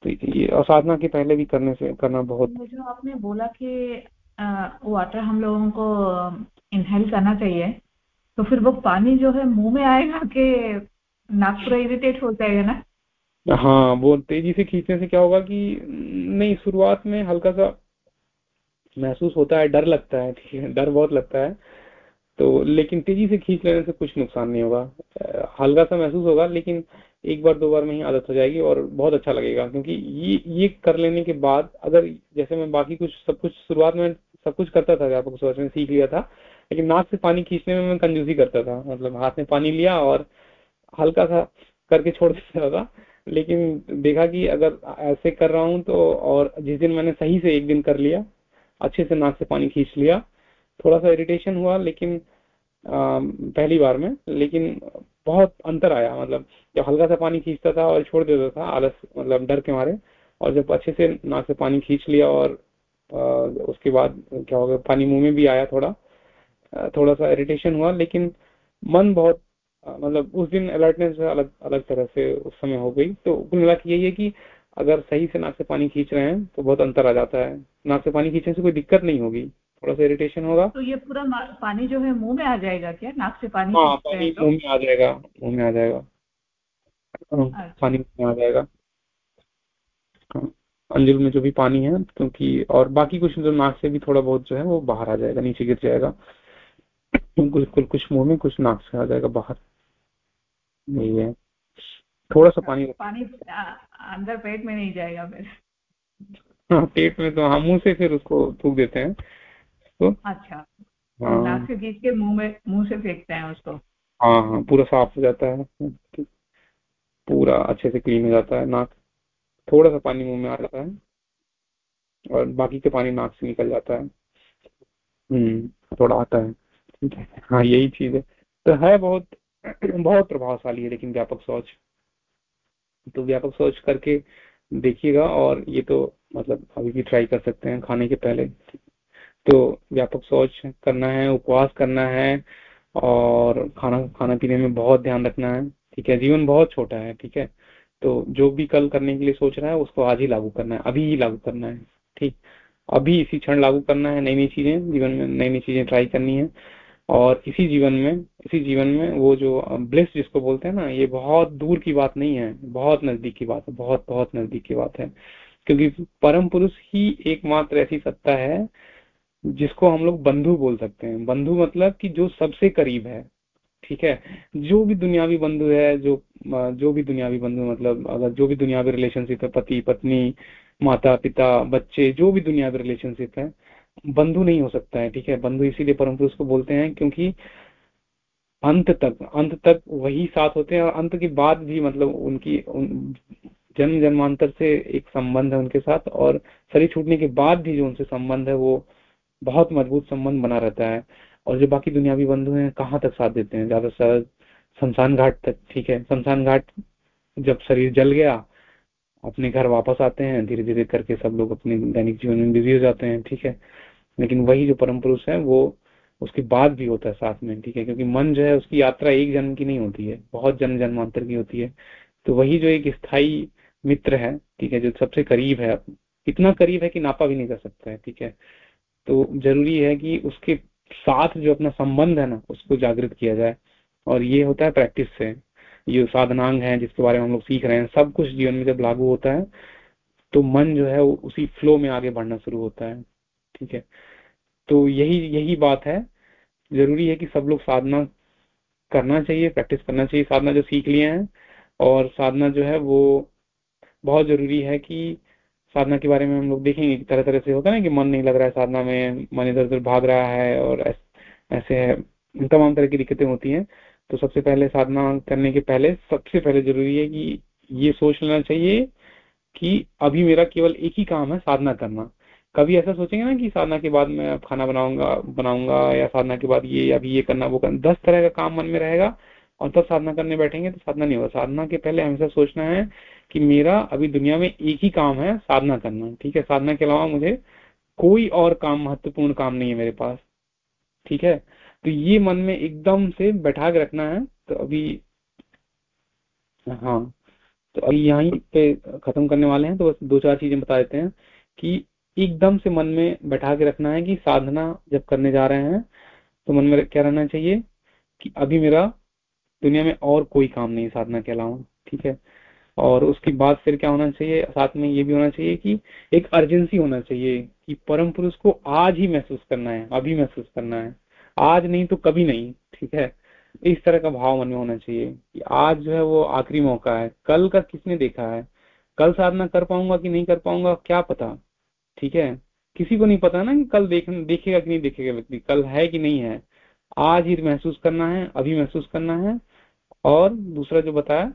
तो ये असाधना के पहले भी करने से करना बहुत जो आपने बोला कि वाटर हम लोगों को इनहेल करना चाहिए तो फिर वो पानी जो है मुँह में आएगा कि नाक पूरा इरिटेट हो जाएगा ना? हाँ वो तेज़ी से खींचने से क्या होगा कि, नहीं, शुरुआत में हल्का सा महसूस होता है, डर लगता है, ठीक है, डर बहुत लगता है। तो लेकिन तेज़ी से खींच लेने से कुछ नुकसान नहीं होगा। हल्का सा महसूस होगा, लेकिन एक बार, दो बार में ही आदत हो जाएगी और बहुत अच्छा लगेगा, क्योंकि ये ये कर लेने के बाद अगर, जैसे मैं बाकी कुछ, सब कुछ शुरुआत में सब कुछ करता था, व्यापक सोच में सीख लिया था, लेकिन नाक से पानी खींचने में मैं कंजूसी करता था मतलब हाथ में पानी लिया और हल्का सा करके छोड़ देता था। लेकिन देखा कि अगर ऐसे कर रहा हूँ तो और जिस दिन मैंने सही से एक दिन कर लिया अच्छे से नाक से पानी खींच लिया थोड़ा सा इरिटेशन हुआ लेकिन आ, पहली बार में लेकिन बहुत अंतर आया। मतलब जब हल्का सा पानी खींचता था और छोड़ देता था आलस मतलब डर के मारे और जब अच्छे से नाक से पानी खींच लिया और आ, उसके बाद क्या हो गया पानी मुँह में भी आया थोड़ा थोड़ा सा इरिटेशन हुआ लेकिन मन बहुत मतलब उस दिन अलर्टनेस अलग अलग तरह से उस समय हो गई। तो कुल मिला यही है कि अगर सही से नाक से पानी खींच रहे हैं तो बहुत अंतर आ जाता है। नाक से पानी खींचने से कोई दिक्कत नहीं होगी। थोड़ा सा इरिटेशन होगा। तो ये पूरा पानी जो है मुँह में आ जाएगा क्या? नाक से पानी हाँ पानी तो? मुँह में आ जाएगा मुँह में आ जाएगा। हाँ, अच्छा। पानी मुँह में आ जाएगा। हाँ, अंजुल में जो भी पानी है क्योंकि और बाकी कुछ जो नाक से भी थोड़ा बहुत जो है वो बाहर आ जाएगा नीचे गिर जाएगा। कुछ कुछ मुँह में कुछ नाक से आ जाएगा बाहर। यही है। थोड़ा सा पानी पानी अंदर पेट में नहीं जाएगा फिर। हाँ पेट में तो हम मुँह से फिर उसको थूक देते हैं। तो अच्छा। हाँ। नाक से खींच के मुँह में मुँह से फेंकते हैं उसको। हाँ हाँ पूरा साफ़ हो जाता है। पूरा अच्छे से क्लीन हो जाता है नाक। थोड़ा सा पानी मुँह में आ जाता है। और बाकी के पानी नाक से निकल जाता है। हम्म थोड़ा आता है। ठीक है। हाँ यही चीज़ है। तो है बहुत [clears throat] बहुत प्रभावशाली है, लेकिन व्यापक सोच। तो व्यापक सोच करके देखिएगा, और ये तो मतलब अभी भी ट्राई कर सकते हैं खाने के पहले। तो व्यापक सोच करना है, उपवास करना है, और खाना खाना पीने में बहुत ध्यान रखना है, ठीक है? जीवन बहुत छोटा है, ठीक है? तो जो भी कल करने के लिए सोच रहा है, उसको आज ही लागू करना है, अभी ही लागू करना है, ठीक? अभी इसी क्षण लागू करना है नई नई चीज़ें, जीवन में नई नई चीज़ें ट्राई करनी है। और इसी जीवन में, इसी जीवन में वो जो ब्लेस जिसको बोलते हैं ना, ये बहुत दूर की बात नहीं है, बहुत नज़दीक की बात है, बहुत बहुत नज़दीक की बात है। क्योंकि परम पुरुष ही एकमात्र ऐसी सत्ता है, जिसको हम लोग बंधु बोल सकते हैं। बंधु मतलब कि जो सबसे करीब है, ठीक है? जो भी दुनियावी बंधु है, जो जो भी दुनियावी बंधु मतलब अगर जो भी दुनियावी रिलेशनशिप है, पति, पत्नी माता पिता बच्चे, जो भी दुनियावी रिलेशनशिप है बंधु नहीं हो सकता है ठीक है? बंधु इसीलिए परम पुरुष को बोलते हैं क्योंकि अंत तक अंत तक वही साथ होते हैं और अंत के बाद भी मतलब उनकी उन, जन्म जन्मांतर से एक संबंध है उनके साथ और शरीर छूटने के बाद भी जो उनसे संबंध है वो बहुत मज़बूत संबंध बना रहता है। और जो बाकी दुनियावी बंधु हैं कहाँ तक साथ देते हैं? ज़्यादा से शमशान घाट तक ठीक है? शमशान घाट जब शरीर जल गया अपने घर वापस आते हैं धीरे धीरे करके सब लोग अपने दैनिक जीवन में बिज़ी हो जाते हैं ठीक है? लेकिन वही जो परम पुरुष है, वो उसके बाद भी होता है साथ में, ठीक है? क्योंकि मन जो है, उसकी यात्रा एक जन्म की नहीं होती है, बहुत जन्म जन्मांतर की होती है। तो वही जो एक स्थायी मित्र है, ठीक है, जो सबसे करीब है, इतना करीब है कि नापा भी नहीं कर सकता है, ठीक है? तो ज़रूरी है कि उसके साथ जो अपना संबंध है ना, उसको जागृत किया जाए। और ये होता है प्रैक्टिस से। ये साधनांग है, जिसके बारे में हम लोग सीख रहे हैं। सब कुछ जीवन में जब लागू होता है तो मन जो है, वो उसी फ्लो में आगे बढ़ना शुरू होता है, ठीक है? तो यही यही बात है। ज़रूरी है कि सब लोग साधना करना चाहिए प्रैक्टिस करना चाहिए। साधना जो सीख लिए हैं और साधना जो है वो बहुत ज़रूरी है कि साधना के बारे में हम लोग देखेंगे तरह तरह से होता है ना कि मन नहीं लग रहा है साधना में, मन इधर उधर भाग रहा है और ऐसे है। तमाम तरह की दिक्कतें होती हैं। तो सबसे पहले साधना करने के पहले सबसे पहले ज़रूरी है कि ये सोच लेना चाहिए कि अभी मेरा केवल एक ही काम है साधना करना। कभी ऐसा सोचेंगे ना कि साधना के बाद मैं खाना बनाऊँगा बनाऊँगा या साधना के बाद ये, अभी ये करना, वो करना। दस तरह का काम मन में रहेगा और तब साधना करने बैठेंगे तो साधना नहीं होगा। साधना के पहले हमेशा सोचना है कि मेरा अभी दुनिया में एक ही काम है, साधना करना। ठीक है? साधना के अलावा मुझे कोई और काम, महत्वपूर्ण काम नहीं है मेरे पास। ठीक है? तो ये मन में एकदम से बैठा के रखना है। तो अभी हाँ। तो अभी यहाँ पे खत्म करने वाले हैं। तो बस दो चार चीज़ें बता देते हैं कि एकदम से मन में बैठा के रखना है कि साधना जब करने जा रहे हैं तो मन में क्या रहना चाहिए कि अभी मेरा दुनिया में और कोई काम नहीं साधना के अलावा, ठीक है? और उसके बाद फिर क्या होना चाहिए, साथ में ये भी होना चाहिए कि एक अर्जेंसी होना चाहिए कि परम पुरुष को आज ही महसूस करना है, अभी महसूस करना है। आज नहीं तो कभी नहीं, ठीक है? इस तरह का भाव मन में होना चाहिए कि आज जो है वो आखिरी मौका है। कल का किसने देखा है? कल साधना कर पाऊँगा कि नहीं कर पाऊँगा, क्या पता? ठीक है? किसी को नहीं पता ना कि कल देख देखेगा कि नहीं देखेगा व्यक्ति कल है कि नहीं है। आज ही महसूस करना है अभी महसूस करना है। और दूसरा जो बताया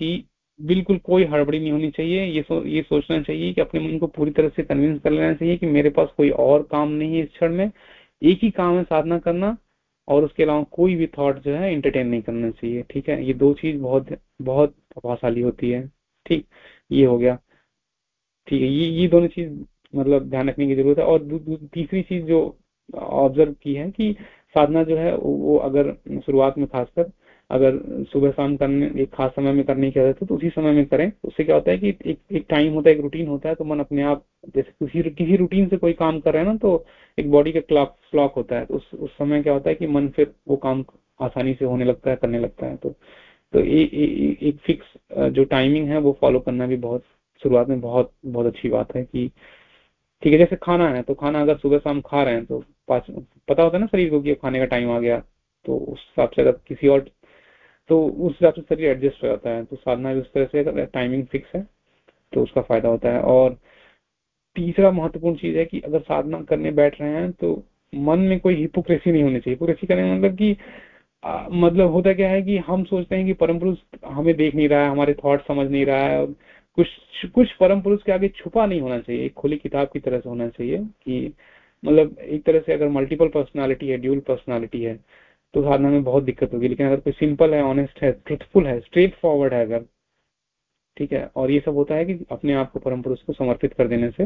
कि बिल्कुल कोई हड़बड़ी नहीं होनी चाहिए ये सो, ये सोचना चाहिए कि अपने मन को पूरी तरह से कन्विंस कर लेना चाहिए कि मेरे पास कोई और काम नहीं है इस क्षण में। एक ही काम है साधना करना और उसके अलावा कोई भी थॉट जो है एंटरटेन नहीं करना चाहिए ठीक है? ये दो चीज़ बहुत बहुत प्रभावशाली होती है ठीक? ये हो गया। ठीक है ये ये दोनों चीज़ मतलब ध्यान रखने की ज़रूरत है। और तीसरी चीज़ जो ऑब्ज़र्व की है कि साधना जो है वो अगर शुरुआत में खासकर अगर सुबह शाम करने एक खास समय में करने की आदत है तो उसी समय में करें। उससे क्या होता है कि एक एक टाइम होता है एक रूटीन होता है तो मन अपने आप जैसे किसी किसी रूटीन से कोई काम कर रहे हैं ना तो एक बॉडी का क्लॉक फ्लॉक होता है। तो उस उस समय क्या होता है कि मन फिर वो काम आसानी से होने लगता है करने लगता है। तो तो ए, ए, एक फिक्स जो टाइमिंग है वो फॉलो करना भी बहुत शुरुआत में बहुत बहुत अच्छी बात है कि ठीक है, जैसे खाना है तो खाना अगर सुबह शाम खा रहे हैं तो पता होता है ना शरीर को कि खाने का टाइम आ गया तो उस हिसाब से अगर किसी और तो उस हिसाब से शरीर एडजस्ट हो जाता है तो साधना भी उस तरह से टाइमिंग फिक्स है तो उसका फ़ायदा होता है। और तीसरा महत्वपूर्ण चीज़ है कि अगर साधना करने बैठ रहे हैं तो मन में कोई हिपोक्रेसी नहीं होनी चाहिए। हिपोक्रेसी करने मतलब कि मतलब होता क्या है कि हम सोचते हैं कि परम पुरुष हमें देख नहीं रहा है, हमारे थॉट समझ नहीं रहा है कुछ कुछ परम पुरुष के आगे छुपा नहीं होना चाहिए, एक खुली किताब की तरह से होना चाहिए कि मतलब एक तरह से अगर मल्टीपल पर्सनालिटी है ड्यूल पर्सनालिटी है तो साधना में बहुत दिक्कत होगी। लेकिन अगर कोई सिंपल है ऑनेस्ट है ट्रुथफुल है स्ट्रेट फॉरवर्ड है अगर, ठीक है, और ये सब होता है कि अपने आप को परम पुरुष को समर्पित कर देने से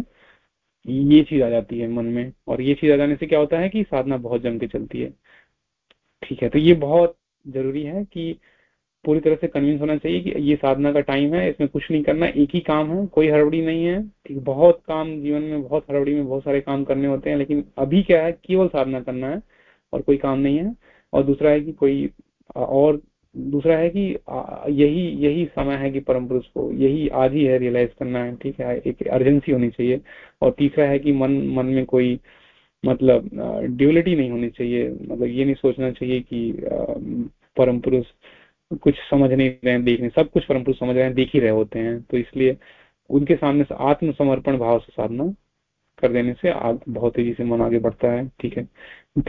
ये चीज़ आ जाती है मन में। और ये चीज़ आ जाने से क्या होता है कि साधना बहुत जम के चलती है। ठीक है तो ये बहुत ज़रूरी है कि पूरी तरह से कन्विंस होना चाहिए कि ये साधना का टाइम है, इसमें कुछ नहीं करना, एक ही काम है, कोई हड़बड़ी नहीं है। ठीक, बहुत काम जीवन में, बहुत हड़बड़ी में बहुत सारे काम करने होते हैं, लेकिन अभी क्या है, केवल साधना करना है और कोई काम नहीं है। और दूसरा है कि कोई, और दूसरा है कि यही यही समय है कि परम पुरुष को, यही आज ही है रियलाइज़ करना है, ठीक है, एक अर्जेंसी होनी चाहिए। और तीसरा है कि मन मन में कोई मतलब ड्यूलिटी नहीं होनी चाहिए मतलब ये नहीं सोचना चाहिए कि परम पुरुष कुछ समझ नहीं रहे हैं देख नहीं सब कुछ परम पुरुष समझ रहे हैं, देख ही रहे होते हैं। तो इसलिए उनके सामने से आत्मसमर्पण भाव से साधना कर देने से बहुत तेज़ी से मन आगे बढ़ता है, ठीक है?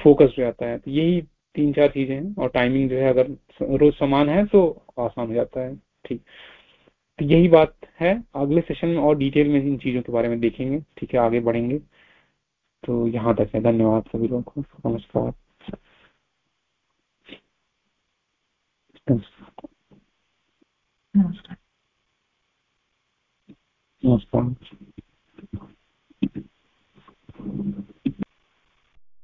फोकस हो जाता है तो यही तीन चार चीज़ें हैं और टाइमिंग जो है, अगर रोज समान है तो आसान हो जाता है, ठीक। तो यही बात है, अगले सेशन में और डिटेल में इन चीज़ों के बारे में देखेंगे, ठीक है? आगे बढ़ेंगे। तो यहाँ तक है, धन्यवाद सभी लोगों को, नमस्कार। अस्तु नमस्कारः।